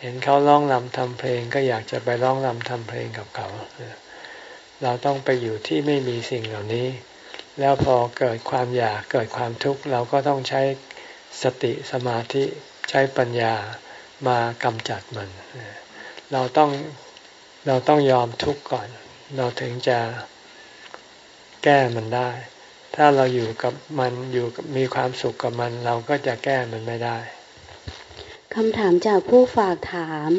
เห็นเขาร้องรำทำเพลงก็อยากจะไปร้องรำทำเพลงกับเขา เราต้องไปอยู่ที่ไม่มีสิ่งเหล่านี้ แล้วพอเกิดความอยากเกิดความทุกข์เราก็ต้องใช้สติสมาธิใช้ปัญญามากำจัดมัน เราต้องเราต้องยอมทุกข์ก่อน เราถึงจะแก้มันได้ ถ้าเราอยู่กับมันอยู่มีความสุขกับมัน เราก็จะแก้มันไม่ได้คำถามจากผู้ฝากถาม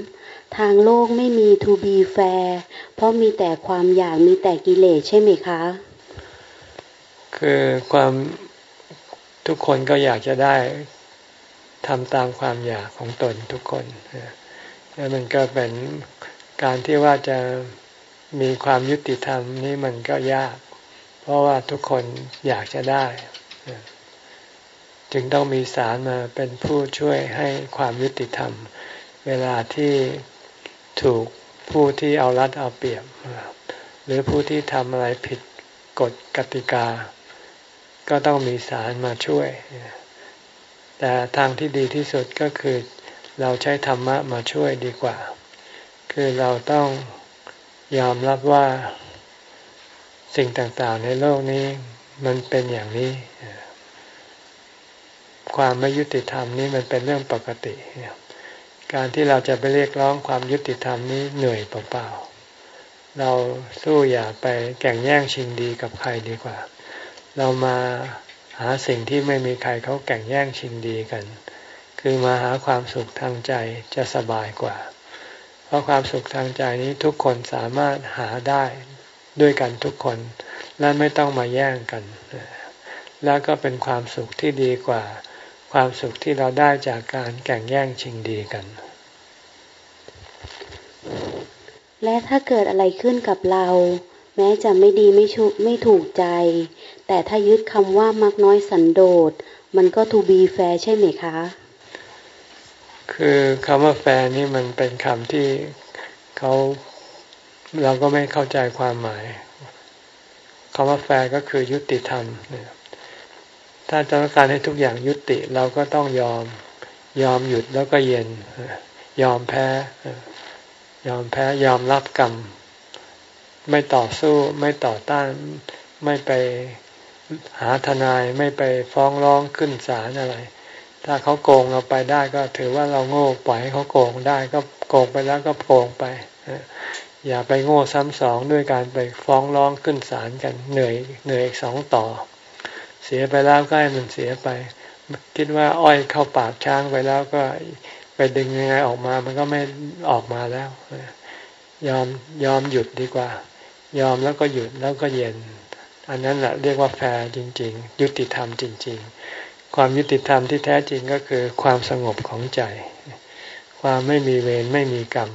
ทางโลกไม่มี to be fair เพราะมีแต่ความอยากมีแต่กิเลสใช่ไหมคะ คือความทุกคนก็อยากจะได้ทำตามความอยากของตนทุกคนแล้วมันก็เป็นการที่ว่าจะมีความยุติธรรมนี่มันก็ยาก เพราะว่าทุกคนอยากจะได้ จึงต้องมีศาลมาเป็นผู้ช่วยให้ความยุติธรรม เวลาที่ถูกผู้ที่เอารัดเอาเปรียบ หรือผู้ที่ทำอะไรผิดกฎกติกา ก็ต้องมีศาลมาช่วย แต่ทางที่ดีที่สุดก็คือเราใช้ธรรมะมาช่วยดีกว่า คือเราต้องยอมรับว่า สิ่งต่างๆ ในโลกนี้มันเป็นอย่างนี้ ความไม่ยุติธรรมนี้มันเป็นเรื่องปกติ การที่เราจะไปเรียกร้องความยุติธรรมนี้เหนื่อยเปล่าๆ เราสู้อย่าไปแข่งแย่งชิงดีกับใครดีกว่า เรามาหาสิ่งที่ไม่มีใครเขาแข่งแย่งชิงดีกัน คือมาหาความสุขทางใจจะสบายกว่า เพราะความสุขทางใจนี้ทุกคนสามารถหาได้ ด้วยกันทุกคน และไม่ต้องมาแย่งกัน แล้วก็เป็นความสุขที่ดีกว่า ความสุขที่เราได้จากการแข่งแย่งชิงดีกัน และถ้าเกิดอะไรขึ้นกับเรา แม้จะไม่ดีไม่ชุไม่ถูกใจ แต่ถ้ายึดคำว่ามักน้อยสันโดษมันก็ to be fair ใช่ไหมคะ คือคำว่าแฟร์นี่มันเป็นคำที่เขา เราก็ไม่เข้าใจความหมายคำว่าแฟร์ก็คือยุติธรรมถ้าต้องการให้ทุกอย่างยุติเราก็ต้องยอมยอมหยุดแล้วก็เย็น ยอมแพ้ ยอมแพ้ยอมรับกรรม ไม่ต่อสู้ไม่ต่อต้าน ไม่ไปหาทนายไม่ไปฟ้องร้องขึ้นศาลอะไร ถ้าเขาโกงเราไปได้ก็ถือว่าเราโง่ปล่อยให้เขาโกงได้ก็โกงไปแล้วก็โกงไป อย่าไปโง่ซ้ำสองด้วยการไปฟ้องร้องขึ้นศาลกันเหนื่อยเหนื่อยสองต่อ เสียไปแล้วก็ให้มันเสียไป คิดว่าอ้อยเข้าปากช้างไปแล้วก็ไปดึงยังไงออกมา มันก็ไม่ออกมาแล้ว ยอมยอมหยุดดีกว่า ยอมแล้วก็หยุดแล้วก็เย็น อันนั้นแหละเรียกว่าแฟร์จริง ๆ ยุติธรรมจริง ๆ ความยุติธรรมที่แท้จริงก็คือความสงบของใจ ความไม่มีเวรไม่มีกรรม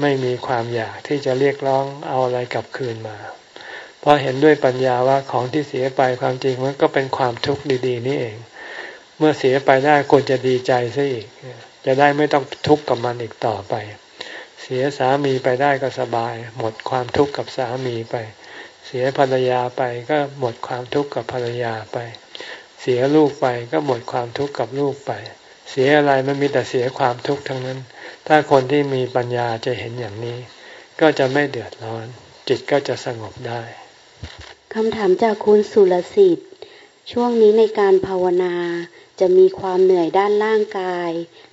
ไม่มีความอยากที่จะเรียกร้องเอาอะไรกลับคืนมาเพราะเห็นด้วยปัญญาว่าของที่เสียไปความจริงมันก็เป็นความทุกข์ดี ๆ นี่เอง เมื่อเสียไปได้ควรจะดีใจซะอีก จะได้ไม่ต้องทุกข์กับมันอีกต่อไป เสียสามีไปได้ก็สบาย หมดความทุกข์กับสามีไป เสียภรรยาไปก็หมดความทุกข์กับภรรยาไป เสียลูกไปก็หมดความทุกข์กับลูกไป เสียอะไรมันมีแต่เสียความทุกข์ทั้งนั้น ถ้าคนที่มีปัญญาจะเห็นอย่างนี้ ก็จะไม่เดือดร้อน จิตก็จะสงบได้คำถามจากคุณสุรสิทธิ์ ช่วงนี้ในการภาวนาจะมีความเหนื่อยด้านร่างกาย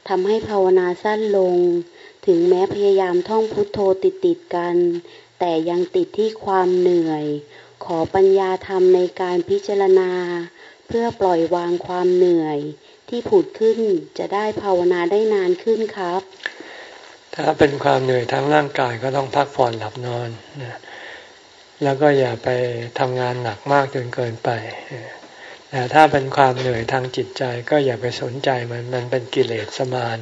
ทำให้ภาวนาสั้นลง ถึงแม้พยายามท่องพุทโธติดติดกัน แต่ยังติดที่ความเหนื่อย ขอปัญญาธรรมในการพิจารณา เพื่อปล่อยวางความเหนื่อย ที่ผุดขึ้นจะได้ภาวนาได้นานขึ้นครับ ถ้าเป็นความเหนื่อยทางร่างกายก็ต้องพักผ่อนหลับนอนแล้วก็อย่าไปทำงานหนักมากจนเกินไปแต่ถ้าเป็นความเหนื่อยทางจิตใจก็อย่าไปสนใจมันมันเป็นกิเลสสมาน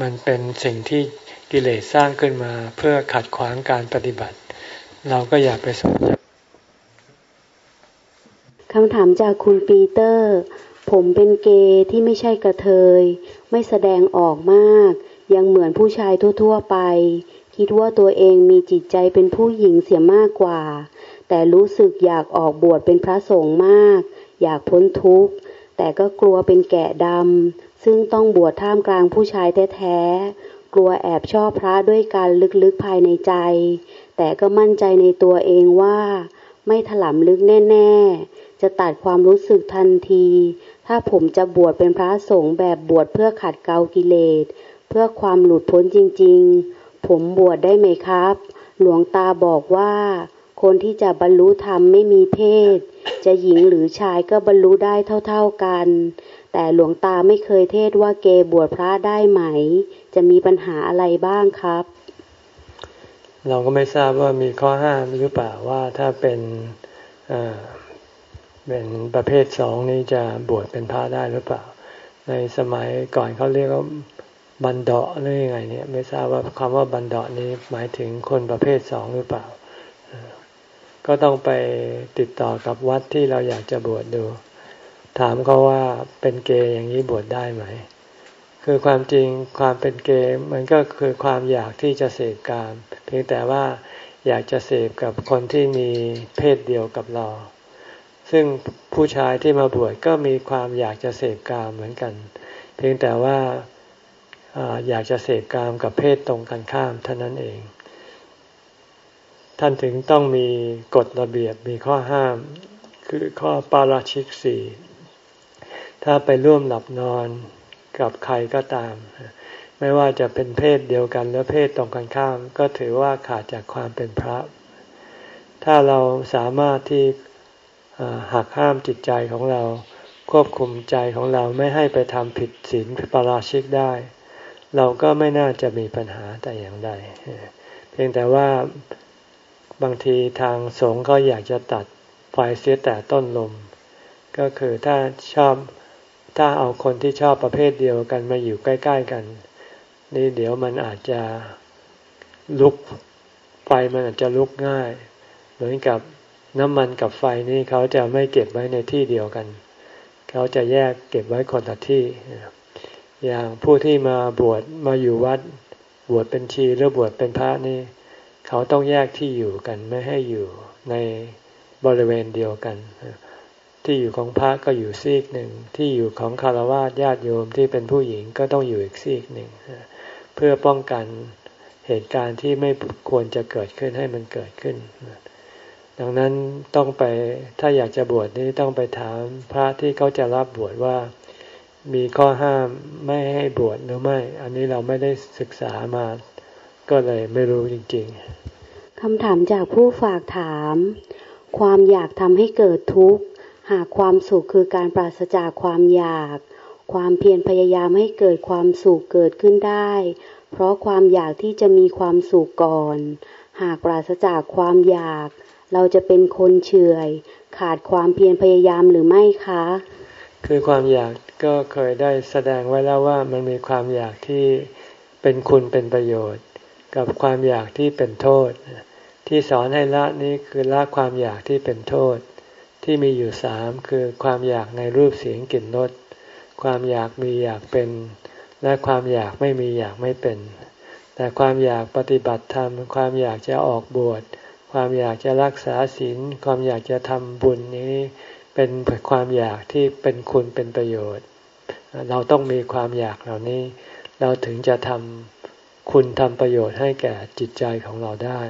มันเป็นสิ่งที่กิเลสสร้างขึ้นมาเพื่อขัดขวางการปฏิบัติ เราก็อย่าไปสนใจคำถามจากคุณปีเตอร์ ผมเป็นเกย์ที่ไม่ใช่กระเทย ไม่แสดงออกมาก ยังเหมือนผู้ชายทั่วๆไป คิดว่าตัวเองมีจิตใจเป็นผู้หญิงเสียมากกว่า แต่รู้สึกอยากออกบวชเป็นพระสงฆ์มาก อยากพ้นทุกข์ แต่ก็กลัวเป็นแกะดำ ซึ่งต้องบวชท่ามกลางผู้ชายแท้ๆ กลัวแอบชอบพระด้วยการลึกๆภายในใจ แต่ก็มั่นใจในตัวเองว่า ไม่ถลำลึกแน่ๆ จะตัดความรู้สึกทันทีถ้าผมจะบวชเป็นพระสงฆ์แบบบวชเพื่อขัดเกลากิเลส เพื่อความหลุดพ้นจริง ๆ ผมบวชได้ไหมครับ หลวงตาบอกว่า คนที่จะบรรลุธรรมไม่มีเพศ จะหญิงหรือชายก็บรรลุได้เท่า ๆกัน แต่หลวงตาไม่เคยเทศว่าเกบวชพระได้ไหม จะมีปัญหาอะไรบ้างครับ เราก็ไม่ทราบว่ามีข้อห้ามหรือเปล่าว่าถ้าเป็นเป็นประเภทสองนี้จะบวชเป็นพระได้หรือเปล่า ในสมัยก่อนเขาเรียกว่า บันเดาะหรือยังไงเนี่ย ไม่ทราบว่าคำว่าบันเดาะนี้หมายถึงคนประเภทสองหรือเปล่า ก็ต้องไปติดต่อกับวัดที่เราอยากจะบวชดดู ถามเขาว่าเป็นเกย์อย่างนี้บวชได้ไหม คือความจริงความเป็นเกย์มันก็คือความอยากที่จะเสพกาม เพียงแต่ว่าอยากจะเสพกับคนที่มีเพศเดียวกับเรา ซึ่งผู้ชายที่มาบวชก็มีความอยากจะเสพกามเหมือนกัน เพียงแต่ว่า อยากจะเสพกามกับเพศตรงกันข้ามเท่านั้นเอง ท่านถึงต้องมีกฎระเบียบมีข้อห้าม คือข้อปาราชิกสี่ถ้าไปร่วมหลับนอนกับใครก็ตาม ไม่ว่าจะเป็นเพศเดียวกันหรือเพศตรงกันข้าม ก็ถือว่าขาดจากความเป็นพระ ถ้าเราสามารถที่หักห้ามจิตใจของเราควบคุมใจของเราไม่ให้ไปทำผิดศีลปาราชิกได้ เราก็ไม่น่าจะมีปัญหาแต่อย่างใด เพียงแต่ว่าบางทีทางสงฆ์ก็อยากจะตัดไฟเสียแต่ต้นลม ก็คือถ้าชอบถ้าเอาคนที่ชอบประเภทเดียวกันมาอยู่ใกล้ ๆกัน นี่เดี๋ยวมันอาจจะลุกไฟมันอาจจะลุกง่าย เหมือนกับน้ำมันกับไฟนี่เขาจะไม่เก็บไว้ในที่เดียวกัน เขาจะแยกเก็บไว้คนละที่ อย่างผู้ที่มาบวชมาอยู่วัด บวชเป็นชีหรือบวชเป็นพระนี่ เขาต้องแยกที่อยู่กันไม่ให้อยู่ในบริเวณเดียวกัน ที่อยู่ของพระก็อยู่ซีกหนึ่ง ที่อยู่ของคารวะญาติโยมที่เป็นผู้หญิงก็ต้องอยู่อีกซีกหนึ่ง เพื่อป้องกันเหตุการณ์ที่ไม่ควรจะเกิดขึ้นให้มันเกิดขึ้น ดังนั้นต้องไปถ้าอยากจะบวชนี่ต้องไปถามพระที่เขาจะรับบวชว่า มีข้อห้ามไม่ให้บวชหรือไม่ อันนี้เราไม่ได้ศึกษามา ก็เลยไม่รู้จริงๆคำถามจากผู้ฝากถาม ความอยากทำให้เกิดทุกข์ หากความสุขคือการปราศจากความอยาก ความเพียรพยายามให้เกิดความสุขเกิดขึ้นได้ เพราะความอยากที่จะมีความสุขก่อน หากปราศจากความอยาก เราจะเป็นคนเฉยขาดความเพียรพยายามหรือไม่คะ คือความอยากก็เคยได้แสดงไว้แล้วว่ามันมีความอยากที่เป็นคุณเป็นประโยชน์ กับความอยากที่เป็นโทษ ที่สอนให้ละนี้คือละความอยากที่เป็นโทษ ที่มีอยู่สามคือความอยากในรูปเสียงกลิ่นรสความอยากมีอยากเป็น และความอยากไม่มีอยากไม่เป็น แต่ความอยากปฏิบัติธรรม ความอยากจะออกบวชความอยากจะรักษาศีลความอยากจะทำบุญนี้ เป็นความอยากที่เป็นคุณเป็นประโยชน์ เราต้องมีความอยากเหล่านี้ เราถึงจะทำคุณทำประโยชน์ให้แก่จิตใจของเราได้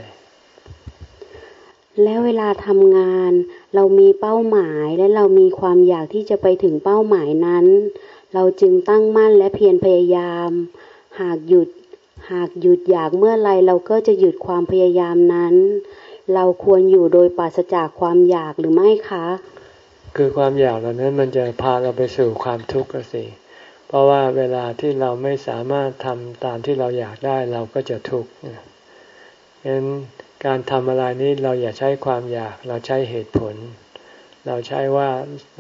แล้วเวลาทำงานเรามีเป้าหมายและเรามีความอยากที่จะไปถึงเป้าหมายนั้น เราจึงตั้งมั่นและเพียรพยายาม หากหยุดหากหยุดอยากเมื่อไรเราก็จะหยุดความพยายามนั้น เราควรอยู่โดยปราศจากความอยากหรือไม่คะ คือความอยากเหล่านั้นมันจะพาเราไปสู่ความทุกข์ก็สิ เพราะว่าเวลาที่เราไม่สามารถทำตามที่เราอยากได้เราก็จะทุกข์ฉะนั้นการทำอะไรนี้เราอย่าใช้ความอยากเราใช้เหตุผล เราใช้ว่า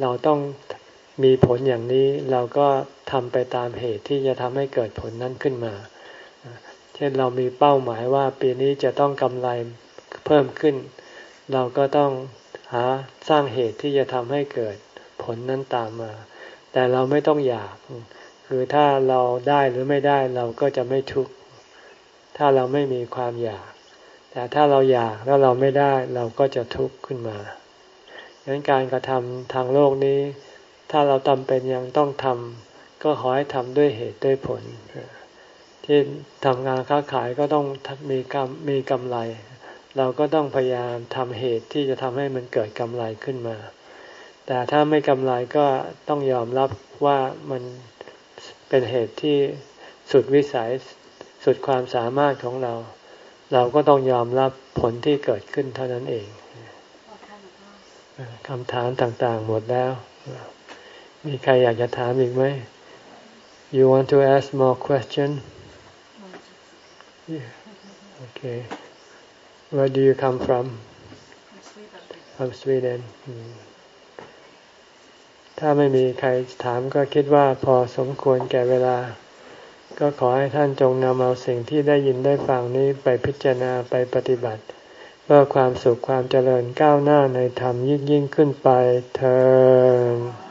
เราต้องมีผลอย่างนี้เราก็ทำไปตามเหตุที่จะทำให้เกิดผลนั้นขึ้นมา เช่นเรามีเป้าหมายว่าปีนี้จะต้องกำไรเพิ่มขึ้น เราก็ต้อง หาสร้างเหตุที่จะทำให้เกิดผลนั้นตามมา แต่เราไม่ต้องอยาก คือถ้าเราได้หรือไม่ได้เราก็จะไม่ทุกข์ถ้าเราไม่มีความอยาก แต่ถ้าเราอยากแล้วเราไม่ได้เราก็จะทุกข์ขึ้นมาดังนั้นการกระทำทางโลกนี้ ถ้าเราจำเป็นยังต้องทำก็ขอให้ทำด้วยเหตุด้วยผลที่ทำงานค้าขายก็ต้องมีกำมีกำไร เราก็ต้องพยายามทำเหตุที่จะทำให้มันเกิดกำไรขึ้นมา แต่ถ้าไม่กำไรก็ต้องยอมรับว่ามันเป็นเหตุที่สุดวิสัยสุดความสามารถของเรา เราก็ต้องยอมรับผลที่เกิดขึ้นเท่านั้นเองคำถามต่างๆหมดแล้ว มีใครอยากจะถามอีกไหม You want to ask more question yeah. Okay Where do you come from From Sweden ถ้าไม่มีใครถามก็คิดว่าพอสมควรแก่เวลา ก็ขอให้ท่านจงนำเอาสิ่งที่ได้ยินได้ฟังนี้ไปพิจารณาไปปฏิบัติ เพื่อความสุขความเจริญก้าวหน้าในธรรมยิ่งยิ่งขึ้นไปเธอ